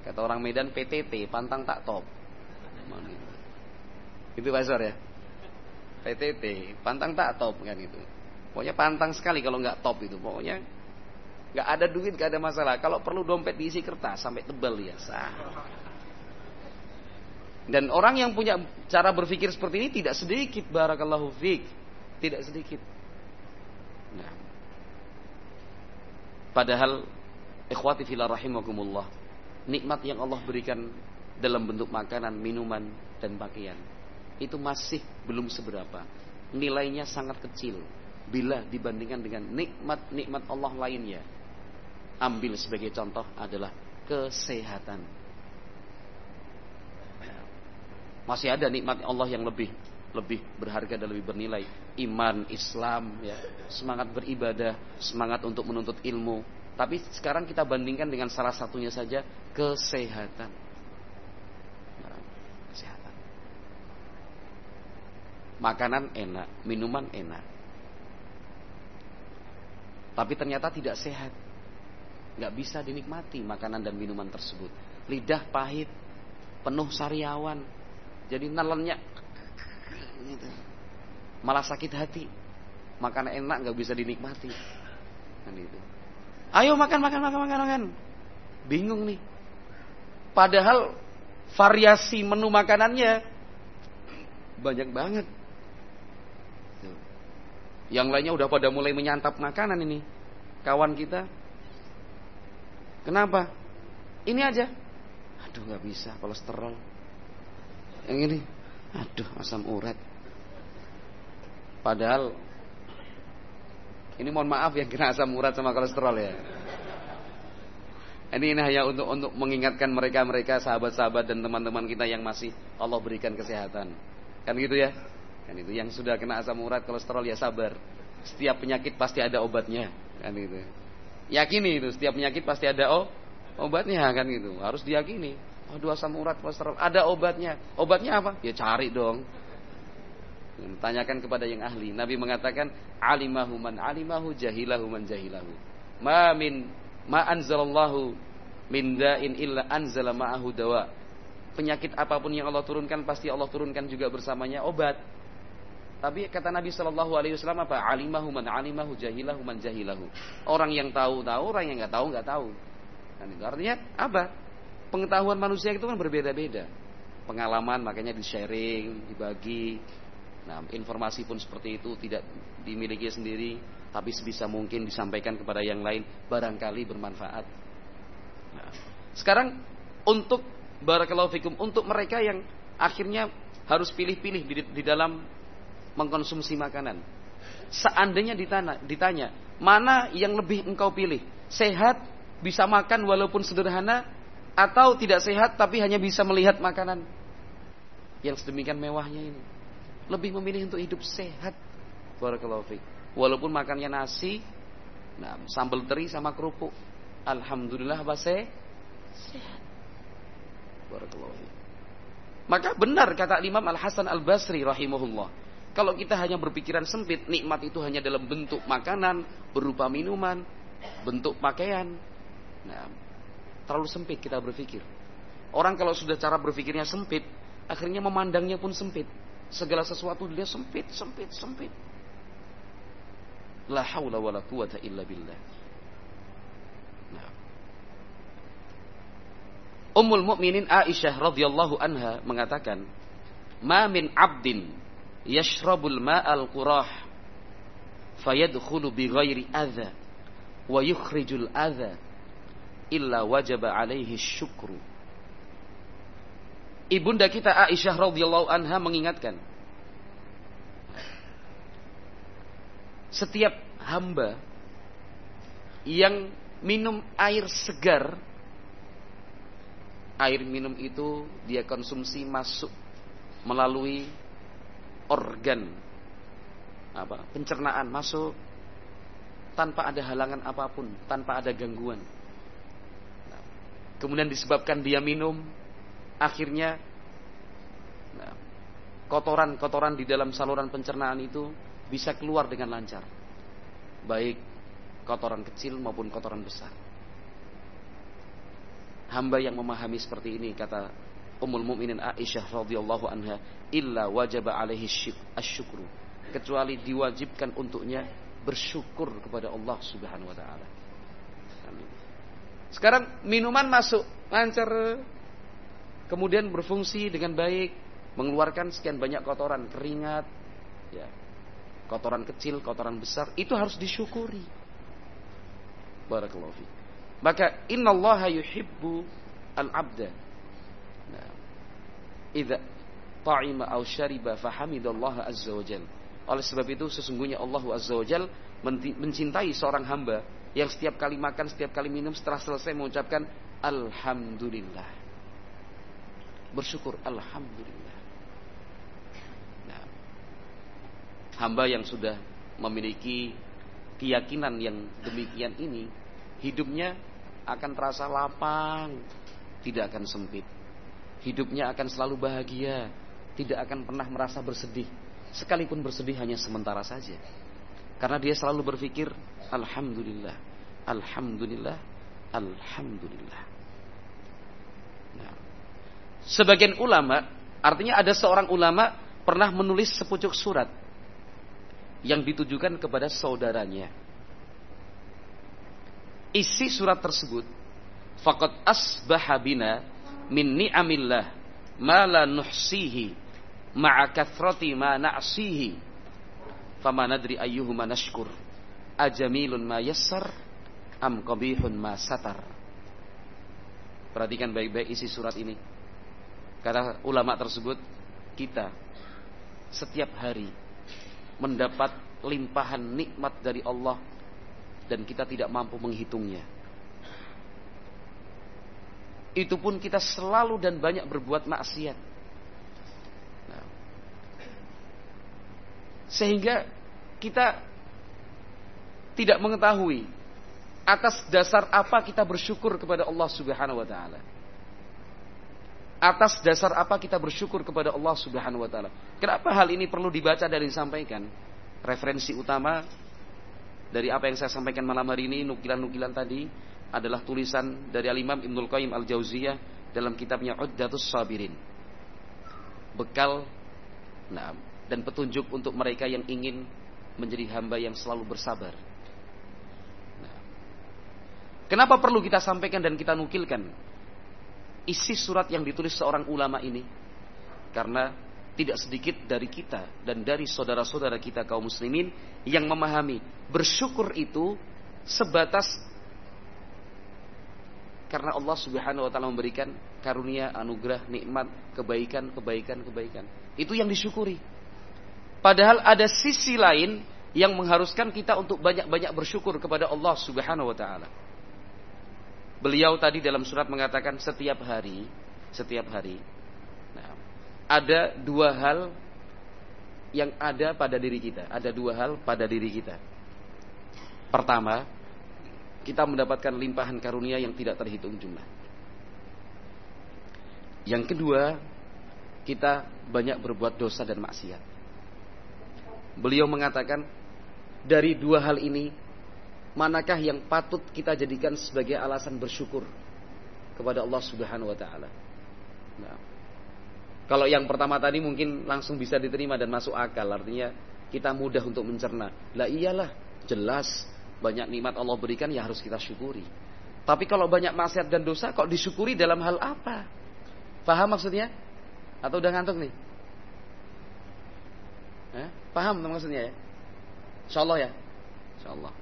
Kata orang Medan PTT, pantang tak top. Itu Pak ya? PTT, pantang tak top kan itu. Pokoknya pantang sekali kalau nggak top itu. Pokoknya nggak ada duit, nggak ada masalah. Kalau perlu dompet diisi kertas sampai tebal ya sah. Dan orang yang punya cara berpikir seperti ini tidak sedikit barakallahu fiq. Tidak sedikit. Nah. Padahal ikhwati fillah rahimakumullah nikmat yang Allah berikan dalam bentuk makanan, minuman, dan pakaian itu masih belum seberapa. Nilainya sangat kecil bila dibandingkan dengan nikmat-nikmat Allah lainnya. Ambil sebagai contoh adalah kesehatan. Masih ada nikmat Allah yang lebih lebih berharga dan lebih bernilai. Iman, Islam, ya, semangat beribadah, semangat untuk menuntut ilmu, tapi sekarang kita bandingkan dengan salah satunya saja kesehatan. Makanan enak, minuman enak. Tapi ternyata tidak sehat. Nggak bisa dinikmati makanan dan minuman tersebut. Lidah pahit, penuh sariawan. Jadi nelennya gitu. malah sakit hati. Makanan enak nggak bisa dinikmati. Kan itu. Ayo makan, makan, makan, makan, makan. Bingung nih. Padahal variasi menu makanannya banyak banget. Yang lainnya udah pada mulai menyantap makanan ini. Kawan kita. Kenapa? Ini aja. Aduh nggak bisa kolesterol. Yang ini, aduh asam urat. Padahal ini mohon maaf yang kena asam urat sama kolesterol ya. Ini, ini hanya untuk untuk mengingatkan mereka-mereka sahabat-sahabat dan teman-teman kita yang masih Allah berikan kesehatan. Kan gitu ya? Kan itu yang sudah kena asam urat, kolesterol ya sabar. Setiap penyakit pasti ada obatnya, kan itu. Yakini itu, setiap penyakit pasti ada oh, obatnya kan gitu. Harus diyakini. Aduh asam urat, kolesterol, ada obatnya. Obatnya apa? Ya cari dong. Tanyakan kepada yang ahli. Nabi mengatakan, alimahu man alimahu, jahilahu man jahilahu. Ma min ma anzalallahu min da'in illa anzala ma'ahu dawa. Penyakit apa pun yang Allah turunkan pasti Allah turunkan juga bersamanya obat. Tapi kata Nabi Shallallahu Alaihi Wasallam apa? Alimahu man alimahu jahilahu man jahilahu. Orang yang tahu tahu, orang yang nggak tahu nggak tahu. Dan itu artinya apa? Pengetahuan manusia itu kan berbeda-beda. Pengalaman makanya di sharing, dibagi. Nah, informasi pun seperti itu tidak dimiliki sendiri, tapi sebisa mungkin disampaikan kepada yang lain barangkali bermanfaat. Nah, sekarang untuk barakallahu fikum untuk mereka yang akhirnya harus pilih-pilih di, di dalam mengkonsumsi makanan. Seandainya ditanya, ditanya, mana yang lebih engkau pilih? Sehat, bisa makan walaupun sederhana, atau tidak sehat tapi hanya bisa melihat makanan yang sedemikian mewahnya ini. Lebih memilih untuk hidup sehat. Barakallahu. Walaupun makannya nasi, nah, sambal teri sama kerupuk. Alhamdulillah apa sehat. Barakallahu Maka benar kata Imam Al Hasan Al Basri rahimahullah. Kalau kita hanya berpikiran sempit, nikmat itu hanya dalam bentuk makanan, berupa minuman, bentuk pakaian. Nah, terlalu sempit kita berpikir. Orang kalau sudah cara berpikirnya sempit, akhirnya memandangnya pun sempit. Segala sesuatu dia sempit, sempit, sempit. La haula wa la quwata illa billah. Nah. Ummul Mukminin Aisyah radhiyallahu anha mengatakan, "Ma min 'abdin yashrabul ma'al qurah fayadkhulu bi ghairi adza wa yukhrijul adza illa wajaba alaihi syukru." Ibunda kita Aisyah radhiyallahu anha mengingatkan, setiap hamba yang minum air segar air minum itu dia konsumsi masuk melalui organ apa pencernaan masuk tanpa ada halangan apa pun tanpa ada gangguan nah, kemudian disebabkan dia minum akhirnya nah, kotoran-kotoran di dalam saluran pencernaan itu bisa keluar dengan lancar. Baik kotoran kecil maupun kotoran besar. Hamba yang memahami seperti ini kata Ummul Mukminin Aisyah radhiyallahu anha, illa wajaba alaihi asyukru. Kecuali diwajibkan untuknya bersyukur kepada Allah Subhanahu wa taala. Sekarang minuman masuk lancar kemudian berfungsi dengan baik, mengeluarkan sekian banyak kotoran, keringat, ya, kotoran kecil, kotoran besar, itu harus disyukuri. Barakallahu fi. Maka innallaha yuhibbu al-'abda. Nah, idza ta'ima aw syariba fahamidallaha azza wajal. Oleh sebab itu sesungguhnya Allah azza wajal mencintai seorang hamba yang setiap kali makan, setiap kali minum setelah selesai mengucapkan alhamdulillah. Bersyukur alhamdulillah. hamba yang sudah memiliki keyakinan yang demikian ini, hidupnya akan terasa lapang, tidak akan sempit. Hidupnya akan selalu bahagia, tidak akan pernah merasa bersedih. Sekalipun bersedih hanya sementara saja. Karena dia selalu berpikir, Alhamdulillah, Alhamdulillah, Alhamdulillah. Nah, sebagian ulama, artinya ada seorang ulama pernah menulis sepucuk surat yang ditujukan kepada saudaranya. Isi surat tersebut, faqad asbaha bina min ni'amillah ma la nuhsihi ma'a ma na'sihi. Fama nadri ayyuhuma nashkur. Ajamilun ma yassar am qabihun ma satar. Perhatikan baik-baik isi surat ini. Kata ulama tersebut kita setiap hari mendapat limpahan nikmat dari Allah dan kita tidak mampu menghitungnya. Itu pun kita selalu dan banyak berbuat maksiat. Sehingga kita tidak mengetahui atas dasar apa kita bersyukur kepada Allah Subhanahu wa taala. Atas dasar apa kita bersyukur kepada Allah Subhanahu wa taala. Kenapa hal ini perlu dibaca dan disampaikan? Referensi utama dari apa yang saya sampaikan malam hari ini, nukilan-nukilan tadi adalah tulisan dari Al-Imam Ibnul Qayyim Al-Jauziyah dalam kitabnya Uddatus Sabirin. Bekal nah, dan petunjuk untuk mereka yang ingin menjadi hamba yang selalu bersabar. Nah, kenapa perlu kita sampaikan dan kita nukilkan isi surat yang ditulis seorang ulama ini? Karena tidak sedikit dari kita dan dari saudara-saudara kita kaum muslimin yang memahami bersyukur itu sebatas karena Allah Subhanahu wa taala memberikan karunia, anugerah, nikmat, kebaikan, kebaikan, kebaikan. Itu yang disyukuri. Padahal ada sisi lain yang mengharuskan kita untuk banyak-banyak bersyukur kepada Allah Subhanahu wa taala. Beliau tadi dalam surat mengatakan setiap hari, setiap hari nah, ada dua hal yang ada pada diri kita. Ada dua hal pada diri kita. Pertama, kita mendapatkan limpahan karunia yang tidak terhitung jumlah. Yang kedua, kita banyak berbuat dosa dan maksiat. Beliau mengatakan, dari dua hal ini, manakah yang patut kita jadikan sebagai alasan bersyukur kepada Allah Subhanahu wa taala? Nah, kalau yang pertama tadi mungkin langsung bisa diterima dan masuk akal, artinya kita mudah untuk mencerna. Lah iyalah, jelas banyak nikmat Allah berikan ya harus kita syukuri. Tapi kalau banyak maksiat dan dosa kok disyukuri dalam hal apa? Paham maksudnya? Atau udah ngantuk nih? Eh? Paham maksudnya ya? Insya Allah ya? Insya Allah.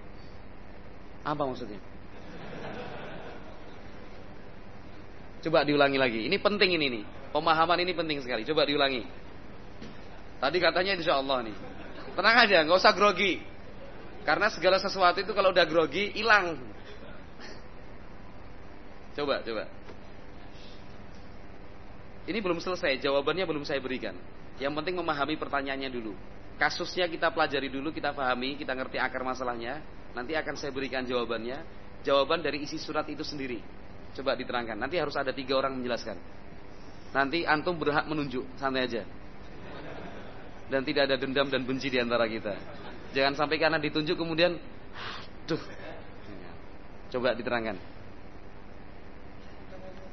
Apa maksudnya? Coba diulangi lagi. Ini penting ini nih. Pemahaman ini penting sekali. Coba diulangi. Tadi katanya insya Allah nih. Tenang aja, nggak usah grogi. Karena segala sesuatu itu kalau udah grogi hilang. Coba, coba. Ini belum selesai, jawabannya belum saya berikan. Yang penting memahami pertanyaannya dulu. Kasusnya kita pelajari dulu, kita pahami, kita ngerti akar masalahnya. Nanti akan saya berikan jawabannya. Jawaban dari isi surat itu sendiri. Coba diterangkan. Nanti harus ada tiga orang menjelaskan. Nanti antum berhak menunjuk, santai aja. Dan tidak ada dendam dan benci di antara kita. Jangan sampai karena ditunjuk kemudian aduh. Coba diterangkan.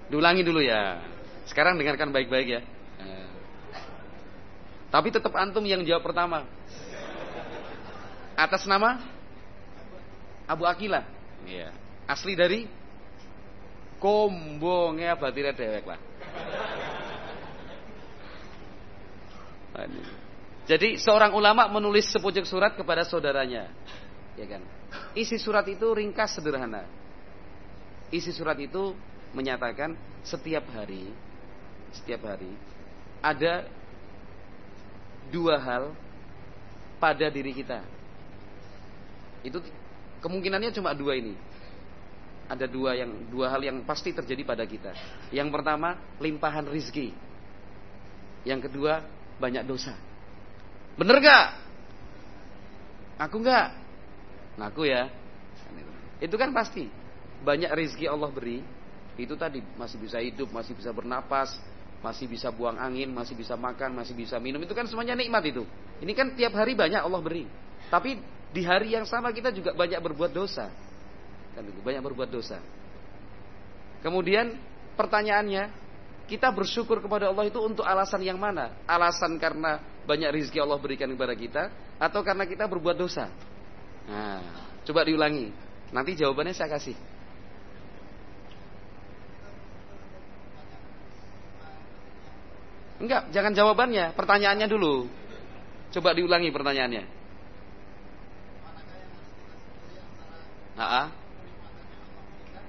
Diulangi dulu ya. Sekarang dengarkan baik-baik ya. Tapi tetap antum yang jawab pertama. Atas nama Abu Akila. Iya. Asli dari Kombongnya batira dewek lah. Jadi seorang ulama menulis sepucuk surat kepada saudaranya. Ya kan? Isi surat itu ringkas sederhana. Isi surat itu menyatakan setiap hari setiap hari ada dua hal pada diri kita. Itu kemungkinannya cuma dua ini. Ada dua yang dua hal yang pasti terjadi pada kita. Yang pertama, limpahan rizki. Yang kedua, banyak dosa. Bener gak? Aku gak? Ngaku ya. Itu kan pasti. Banyak rezeki Allah beri. Itu tadi masih bisa hidup, masih bisa bernapas, masih bisa buang angin, masih bisa makan, masih bisa minum. Itu kan semuanya nikmat itu. Ini kan tiap hari banyak Allah beri. Tapi di hari yang sama kita juga banyak berbuat dosa. Kan itu, banyak berbuat dosa. Kemudian pertanyaannya, kita bersyukur kepada Allah itu untuk alasan yang mana? Alasan karena banyak rizki Allah berikan kepada kita atau karena kita berbuat dosa? Nah, coba diulangi. Nanti jawabannya saya kasih. Enggak, jangan jawabannya, pertanyaannya dulu. Coba diulangi pertanyaannya. Haa?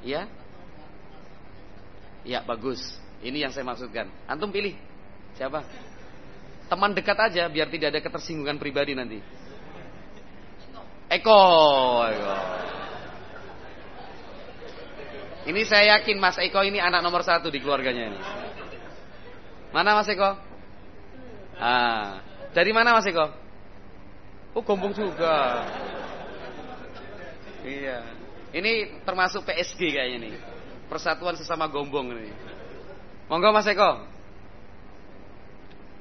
Ya? Ya, bagus. Ini yang saya maksudkan. Antum pilih. Siapa? Teman dekat aja biar tidak ada ketersinggungan pribadi nanti. Eko. Eko. Ini saya yakin Mas Eko ini anak nomor satu di keluarganya ini. Mana Mas Eko? Ah, dari mana Mas Eko? Oh, gombong juga. Iya. Ini termasuk PSG kayaknya nih. Persatuan sesama gombong ini. Monggo Mas Eko.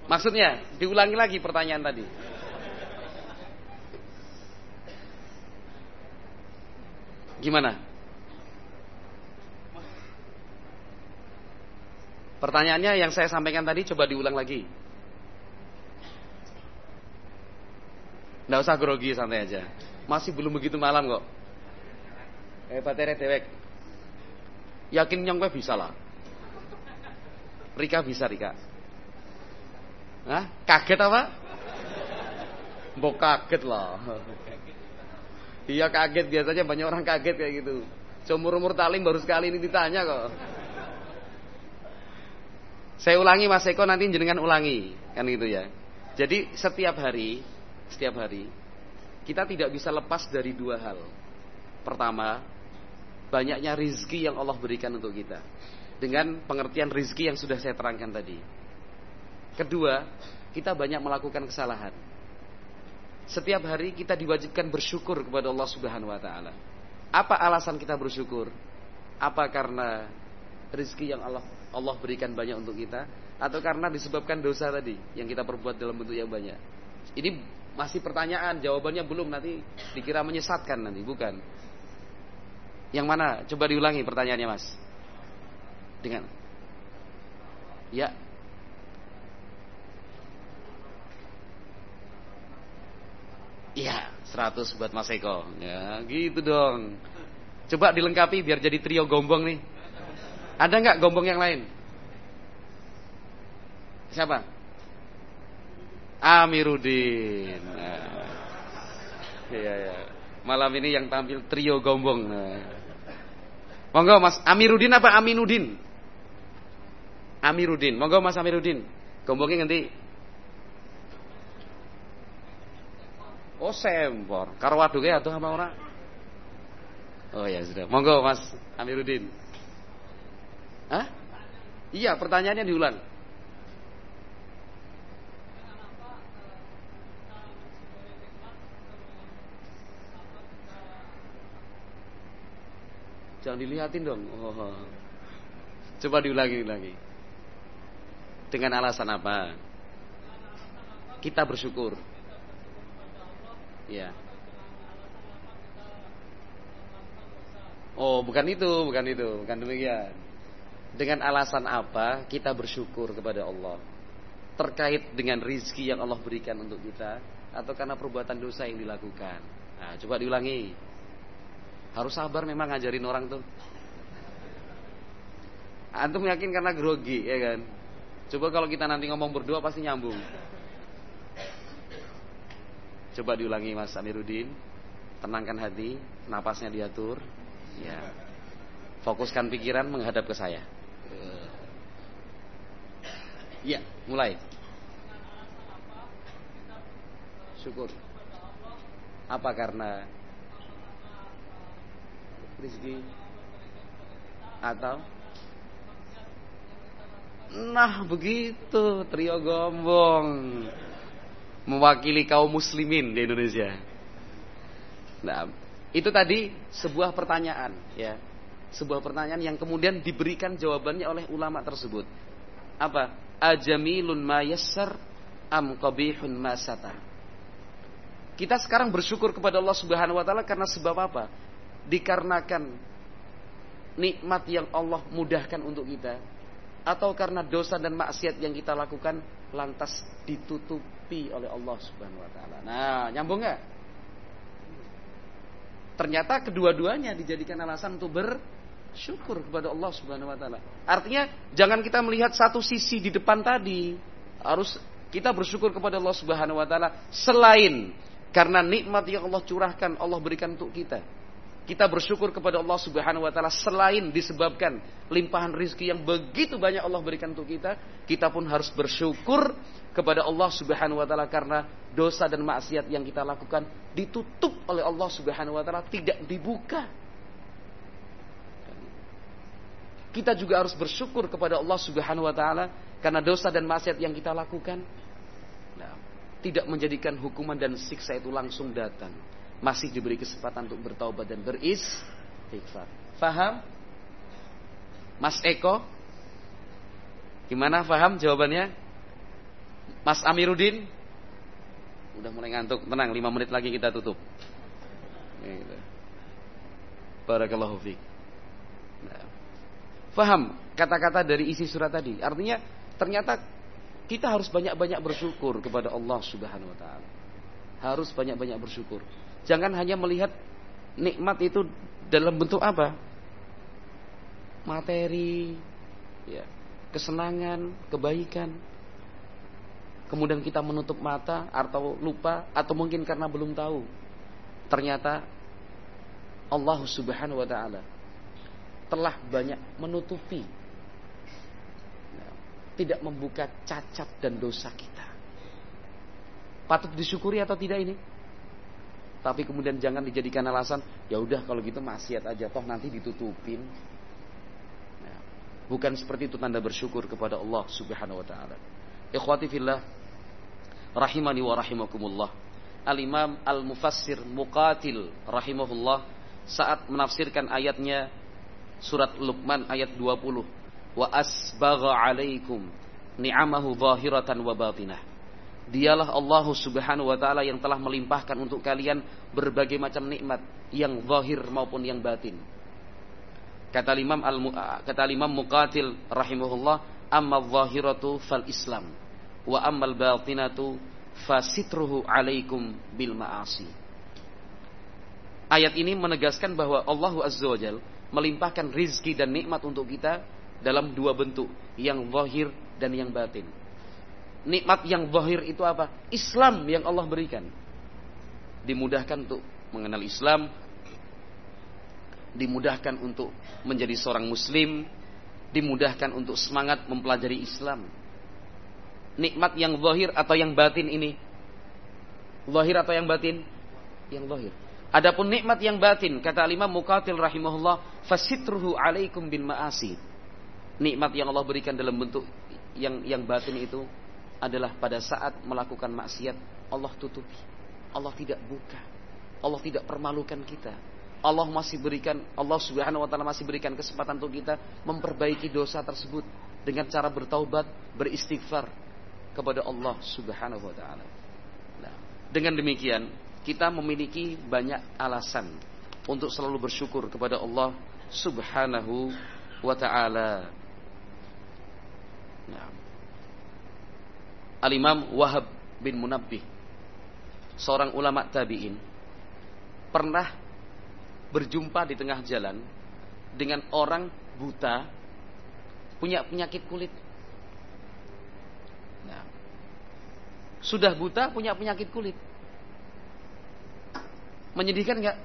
Maksudnya, diulangi lagi pertanyaan tadi. Gimana? Pertanyaannya yang saya sampaikan tadi coba diulang lagi. Nggak usah grogi santai aja. Masih belum begitu malam kok. Eh baterai dewek. Yakin nyong bisa lah. Rika bisa Rika. Hah? Kaget apa? Mbok kaget lah. Iya kaget biasanya banyak orang kaget kayak gitu. Seumur umur talim baru sekali ini ditanya kok. Saya ulangi Mas Eko nanti jenengan ulangi, kan gitu ya. Jadi setiap hari, setiap hari kita tidak bisa lepas dari dua hal. Pertama, banyaknya rizki yang Allah berikan untuk kita. Dengan pengertian rizki yang sudah saya terangkan tadi. Kedua, kita banyak melakukan kesalahan. Setiap hari kita diwajibkan bersyukur kepada Allah Subhanahu wa taala. Apa alasan kita bersyukur? Apa karena rizki yang Allah Allah berikan banyak untuk kita atau karena disebabkan dosa tadi yang kita perbuat dalam bentuk yang banyak. Ini masih pertanyaan, jawabannya belum nanti dikira menyesatkan nanti, bukan. Yang mana? Coba diulangi pertanyaannya, Mas. Dengan Ya. Iya, 100 buat Mas Eko. Ya, gitu dong. Coba dilengkapi biar jadi trio gombong nih. Ada nggak gombong yang lain? Siapa? Amiruddin. Nah. Iya ya. Malam ini yang tampil trio gombong. Nah. Monggo Mas Amiruddin apa Aminuddin? Amiruddin. Monggo Mas Amiruddin. Gombongnya nanti. Oh sempor. Karo waduke atau sama orang? Oh ya sudah. Monggo Mas Amiruddin. Hah? Iya, pertanyaannya diulang. Jangan dilihatin dong. Oh. Coba diulangi lagi. Dengan alasan apa? Kita bersyukur. Ya. Oh, bukan itu, bukan itu, bukan demikian. Dengan alasan apa kita bersyukur kepada Allah? Terkait dengan rizki yang Allah berikan untuk kita Atau karena perbuatan dosa yang dilakukan? Nah coba diulangi. Harus sabar memang ngajarin orang tuh. Antum yakin karena grogi ya kan? Coba kalau kita nanti ngomong berdua pasti nyambung. Coba diulangi Mas Amiruddin. Tenangkan hati Napasnya diatur. Ya. Fokuskan pikiran menghadap ke saya Ya, mulai. Syukur. Apa karena rezeki atau? Nah begitu. Trio gombong. Mewakili kaum muslimin di Indonesia. Nah itu tadi sebuah pertanyaan ya. Sebuah pertanyaan yang kemudian diberikan jawabannya oleh ulama tersebut. Apa? Ajamilun ma yassar am qabihun ma satar. Kita sekarang bersyukur kepada Allah Subhanahu wa taala karena sebab apa? Dikarenakan nikmat yang Allah mudahkan untuk kita atau karena dosa dan maksiat yang kita lakukan lantas ditutupi oleh Allah Subhanahu wa taala. Nah, nyambung nggak? Ternyata kedua-duanya dijadikan alasan untuk ber syukur kepada Allah Subhanahu wa taala. Artinya jangan kita melihat satu sisi di depan tadi. Harus kita bersyukur kepada Allah Subhanahu wa taala selain karena nikmat yang Allah curahkan, Allah berikan untuk kita. Kita bersyukur kepada Allah Subhanahu wa taala selain disebabkan limpahan rizki yang begitu banyak Allah berikan untuk kita, kita pun harus bersyukur kepada Allah Subhanahu wa taala karena dosa dan maksiat yang kita lakukan ditutup oleh Allah Subhanahu wa taala tidak dibuka. Kita juga harus bersyukur kepada Allah Subhanahu wa taala karena dosa dan maksiat yang kita lakukan nah, tidak menjadikan hukuman dan siksa itu langsung datang masih diberi kesempatan untuk bertaubat dan beristighfar. Faham? Mas Eko? Gimana faham jawabannya? Mas Amiruddin? Udah mulai ngantuk, tenang 5 menit lagi kita tutup. Barakallahu fiik. Faham kata-kata dari isi surat tadi? Artinya ternyata kita harus banyak-banyak bersyukur kepada Allah Subhanahu wa taala. Harus banyak-banyak bersyukur. Jangan hanya melihat nikmat itu dalam bentuk apa? Materi, ya, kesenangan, kebaikan. Kemudian kita menutup mata atau lupa atau mungkin karena belum tahu. Ternyata Allah Subhanahu wa taala telah banyak menutupi ya, tidak membuka cacat dan dosa kita. Patut disyukuri atau tidak ini? Tapi kemudian jangan dijadikan alasan, ya udah kalau gitu maksiat aja toh nanti ditutupin. Nah, bukan seperti itu tanda bersyukur kepada Allah Subhanahu wa taala. Ikhwati fillah rahimani wa rahimakumullah. Al-Imam Al-Mufassir Muqatil rahimahullah saat menafsirkan ayatnya surat Luqman ayat 20 wa asbagha alaikum ni'amahu zahiratan wa batinah Dialah Allah Subhanahu wa taala yang telah melimpahkan untuk kalian berbagai macam nikmat yang zahir maupun yang batin. Kata Imam al kata Imam Muqatil rahimahullah, amma zahiratu fal Islam wa ammal batinatu fasitruhu alaikum bil ma'asi. Ayat ini menegaskan bahwa Allah Azza wa Jal melimpahkan rizki dan nikmat untuk kita dalam dua bentuk, yang zahir dan yang batin nikmat yang zahir itu apa? Islam yang Allah berikan. Dimudahkan untuk mengenal Islam, dimudahkan untuk menjadi seorang muslim, dimudahkan untuk semangat mempelajari Islam. Nikmat yang zahir atau yang batin ini? Zahir atau yang batin? Yang zahir. Adapun nikmat yang batin, kata Imam Muqatil rahimahullah, fasitruhu alaikum bin ma'asi. Nikmat yang Allah berikan dalam bentuk yang yang batin itu adalah pada saat melakukan maksiat Allah tutupi. Allah tidak buka. Allah tidak permalukan kita. Allah masih berikan Allah Subhanahu wa taala masih berikan kesempatan untuk kita memperbaiki dosa tersebut dengan cara bertaubat, beristighfar kepada Allah Subhanahu wa taala. Nah, dengan demikian kita memiliki banyak alasan untuk selalu bersyukur kepada Allah Subhanahu wa taala. Nah, Al-Imam Wahab bin Munabbih seorang ulama tabi'in pernah berjumpa di tengah jalan dengan orang buta punya penyakit kulit. Nah, sudah buta punya penyakit kulit. Menyedihkan nggak?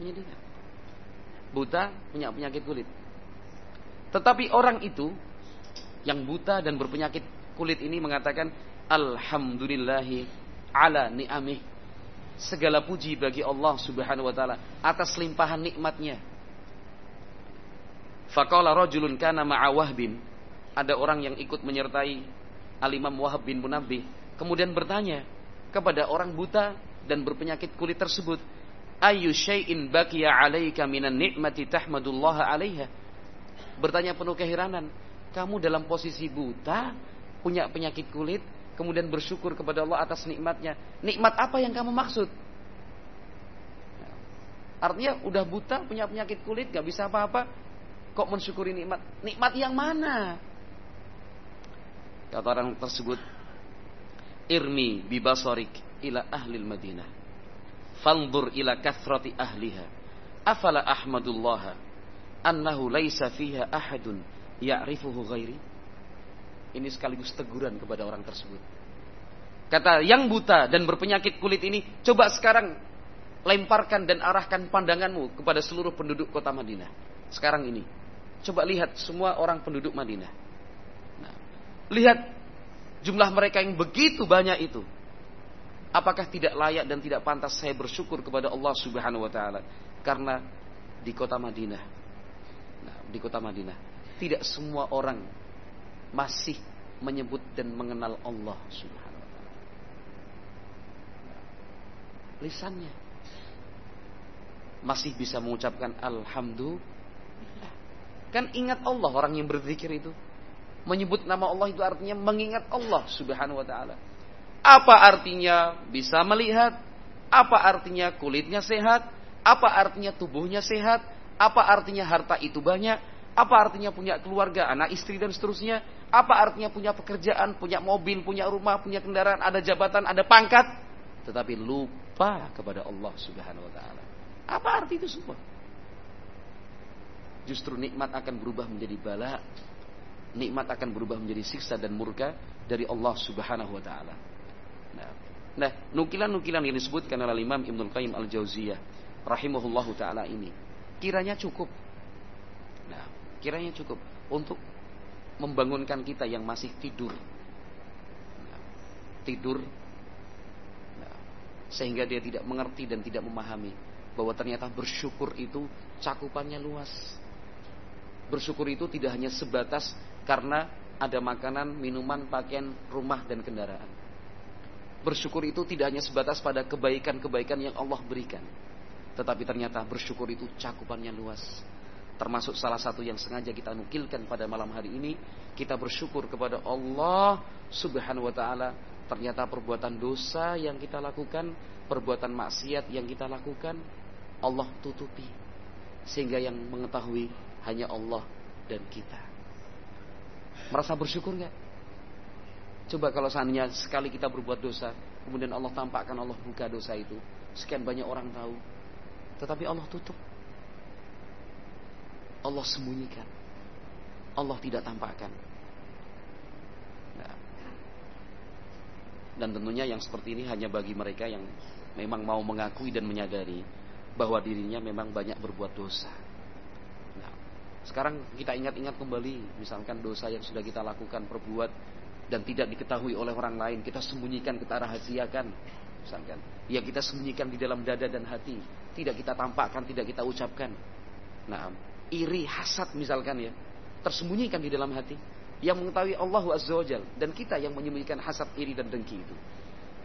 Menyedihkan. Buta punya penyakit kulit. Tetapi orang itu yang buta dan berpenyakit kulit ini mengatakan alhamdulillahi ala ni'amih. Segala puji bagi Allah Subhanahu wa taala atas limpahan nikmatnya. Faqala rajulun kana ma'a Wahbin. Ada orang yang ikut menyertai Al-Imam Wahab bin Munabbih kemudian bertanya kepada orang buta dan berpenyakit kulit tersebut, "Ayu syai'in baqiya 'alaika minan ni'mati tahmadullah 'alaiha?" Bertanya penuh keheranan, kamu dalam posisi buta punya penyakit kulit, kemudian bersyukur kepada Allah atas nikmatnya. Nikmat apa yang kamu maksud? Artinya udah buta, punya penyakit kulit, gak bisa apa-apa, kok mensyukuri nikmat? Nikmat yang mana? Kata orang tersebut, Irmi bibasorik ila ahlil Madinah. Fandur ila kathrati ahliha. Afala ahmadullah annahu laisa fiha ahadun ya'rifuhu ghairi. Ini sekaligus teguran kepada orang tersebut. Kata yang buta dan berpenyakit kulit ini, coba sekarang lemparkan dan arahkan pandanganmu kepada seluruh penduduk kota Madinah. Sekarang ini. Coba lihat semua orang penduduk Madinah. Nah, lihat jumlah mereka yang begitu banyak itu. Apakah tidak layak dan tidak pantas saya bersyukur kepada Allah Subhanahu wa taala karena di kota Madinah. Nah, di kota Madinah tidak semua orang masih menyebut dan mengenal Allah Subhanahu wa taala. Lisannya masih bisa mengucapkan alhamdulillah. Kan ingat Allah orang yang berzikir itu. Menyebut nama Allah itu artinya mengingat Allah Subhanahu wa taala. Apa artinya bisa melihat? Apa artinya kulitnya sehat? Apa artinya tubuhnya sehat? Apa artinya harta itu banyak? Apa artinya punya keluarga, anak istri dan seterusnya? Apa artinya punya pekerjaan, punya mobil, punya rumah, punya kendaraan, ada jabatan, ada pangkat? Tetapi lupa kepada Allah Subhanahu wa taala. Apa arti itu semua? Justru nikmat akan berubah menjadi bala. Nikmat akan berubah menjadi siksa dan murka dari Allah Subhanahu wa taala. Nah, nah nukilan-nukilan yang disebutkan oleh Imam Ibnu Qayyim Al-Jauziyah rahimahullahu taala ini kiranya cukup. Nah, kiranya cukup untuk membangunkan kita yang masih tidur. Nah, tidur nah, sehingga dia tidak mengerti dan tidak memahami bahwa ternyata bersyukur itu cakupannya luas. Bersyukur itu tidak hanya sebatas karena ada makanan, minuman, pakaian, rumah dan kendaraan. Bersyukur itu tidak hanya sebatas pada kebaikan-kebaikan yang Allah berikan. Tetapi ternyata bersyukur itu cakupannya luas. Termasuk salah satu yang sengaja kita nukilkan pada malam hari ini. Kita bersyukur kepada Allah subhanahu wa ta'ala. Ternyata perbuatan dosa yang kita lakukan. Perbuatan maksiat yang kita lakukan Allah tutupi sehingga yang mengetahui hanya Allah dan kita. Merasa bersyukur nggak? Coba kalau seandainya sekali kita berbuat dosa, kemudian Allah tampakkan Allah buka dosa itu, sekian banyak orang tahu, tetapi Allah tutup. Allah sembunyikan. Allah tidak tampakkan. Nah. Dan tentunya yang seperti ini hanya bagi mereka yang memang mau mengakui dan menyadari bahwa dirinya memang banyak berbuat dosa. Nah, sekarang kita ingat-ingat kembali, misalkan dosa yang sudah kita lakukan, perbuat dan tidak diketahui oleh orang lain, kita sembunyikan, kita rahasiakan, misalkan, ya kita sembunyikan di dalam dada dan hati, tidak kita tampakkan, tidak kita ucapkan. Nah, iri, hasad misalkan ya, tersembunyikan di dalam hati, yang mengetahui Allah Azza wa dan kita yang menyembunyikan hasad, iri dan dengki itu.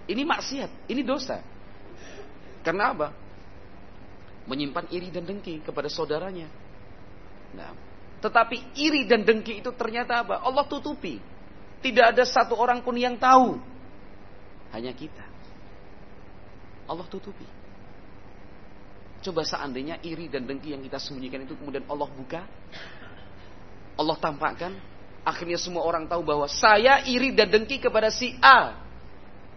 Ini maksiat, ini dosa. Karena apa? menyimpan iri dan dengki kepada saudaranya. Nah, tetapi iri dan dengki itu ternyata apa? Allah tutupi. Tidak ada satu orang pun yang tahu. Hanya kita. Allah tutupi. Coba seandainya iri dan dengki yang kita sembunyikan itu kemudian Allah buka. Allah tampakkan. Akhirnya semua orang tahu bahwa saya iri dan dengki kepada si A.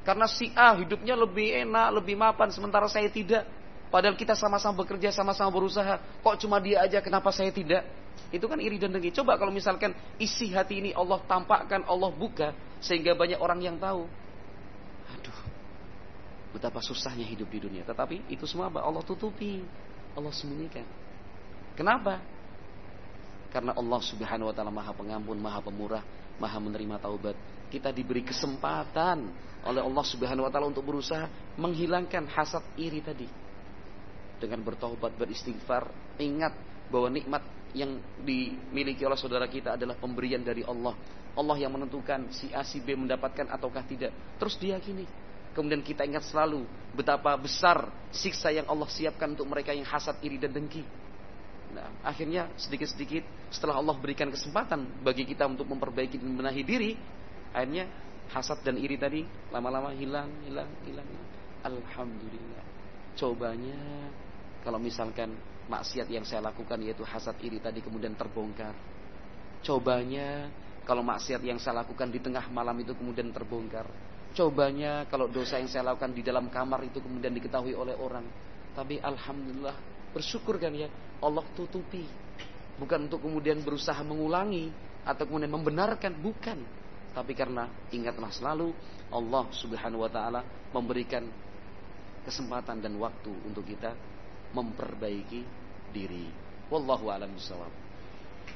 Karena si A hidupnya lebih enak, lebih mapan. Sementara saya tidak. Padahal kita sama-sama bekerja, sama-sama berusaha. Kok cuma dia aja, kenapa saya tidak? Itu kan iri dan dengki. Coba kalau misalkan isi hati ini Allah tampakkan, Allah buka. Sehingga banyak orang yang tahu. Aduh, betapa susahnya hidup di dunia. Tetapi itu semua apa? Allah tutupi. Allah sembunyikan. Kenapa? Karena Allah subhanahu wa ta'ala maha pengampun, maha pemurah, maha menerima taubat. Kita diberi kesempatan oleh Allah subhanahu wa ta'ala untuk berusaha menghilangkan hasad iri tadi dengan bertobat beristighfar ingat bahwa nikmat yang dimiliki oleh saudara kita adalah pemberian dari Allah. Allah yang menentukan si A si B mendapatkan ataukah tidak. Terus diyakini. Kemudian kita ingat selalu betapa besar siksa yang Allah siapkan untuk mereka yang hasad iri dan dengki. Nah, akhirnya sedikit-sedikit setelah Allah berikan kesempatan bagi kita untuk memperbaiki dan membenahi diri akhirnya hasad dan iri tadi lama-lama hilang hilang hilang. Alhamdulillah. Cobanya kalau misalkan maksiat yang saya lakukan yaitu hasad iri tadi kemudian terbongkar. Cobanya kalau maksiat yang saya lakukan di tengah malam itu kemudian terbongkar. Cobanya kalau dosa yang saya lakukan di dalam kamar itu kemudian diketahui oleh orang. Tapi alhamdulillah bersyukur kan ya Allah tutupi. Bukan untuk kemudian berusaha mengulangi atau kemudian membenarkan, bukan. tapi karena ingatlah selalu Allah Subhanahu wa taala memberikan kesempatan dan waktu untuk kita memperbaiki diri. Wallahu a'lam bishawab.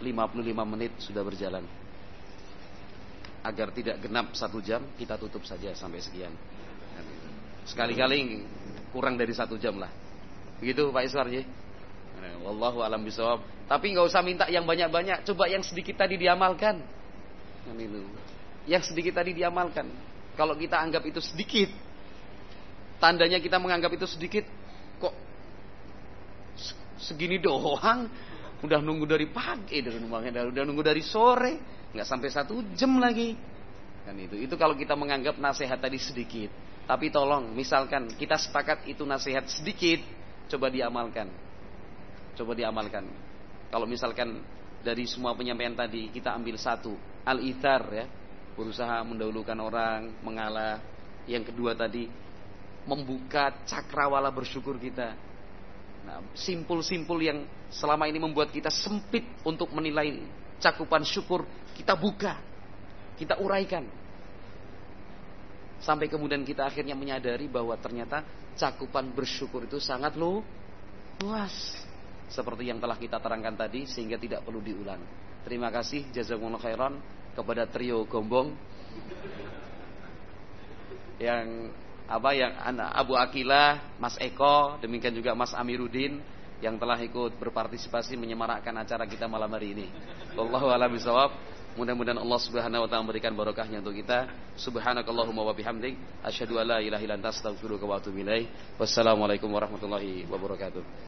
55 menit sudah berjalan. Agar tidak genap satu jam, kita tutup saja sampai sekian. Sekali-kali kurang dari satu jam lah. Begitu Pak Iswar ya? Wallahu alam bisawab. Tapi nggak usah minta yang banyak-banyak, coba yang sedikit tadi diamalkan. Kan yang sedikit tadi diamalkan. Kalau kita anggap itu sedikit, tandanya kita menganggap itu sedikit, kok segini doang, udah nunggu dari pagi, udah nunggu dari sore, nggak sampai satu jam lagi. Kan itu, itu kalau kita menganggap nasihat tadi sedikit. Tapi tolong, misalkan kita sepakat itu nasihat sedikit, coba diamalkan. Coba diamalkan. Kalau misalkan dari semua penyampaian tadi kita ambil satu, al-ithar ya, berusaha mendahulukan orang, mengalah. Yang kedua tadi membuka cakrawala bersyukur kita. Nah, simpul-simpul yang selama ini membuat kita sempit untuk menilai cakupan syukur, kita buka, kita uraikan. Sampai kemudian kita akhirnya menyadari bahwa ternyata cakupan bersyukur itu sangat lu, luas. Seperti yang telah kita terangkan tadi sehingga tidak perlu diulang. Terima kasih jazakumullah khairan kepada trio Gombong yang apa yang Abu Akila, Mas Eko, demikian juga Mas Amiruddin yang telah ikut berpartisipasi menyemarakkan acara kita malam hari ini. Wallahu a'lam bishawab. Mudah-mudahan Allah Subhanahu wa taala memberikan barokahnya untuk kita. Subhanakallahumma wa bihamdik asyhadu an la ilaha illa anta astaghfiruka wa atubu ilaik. Wassalamualaikum warahmatullahi wabarakatuh.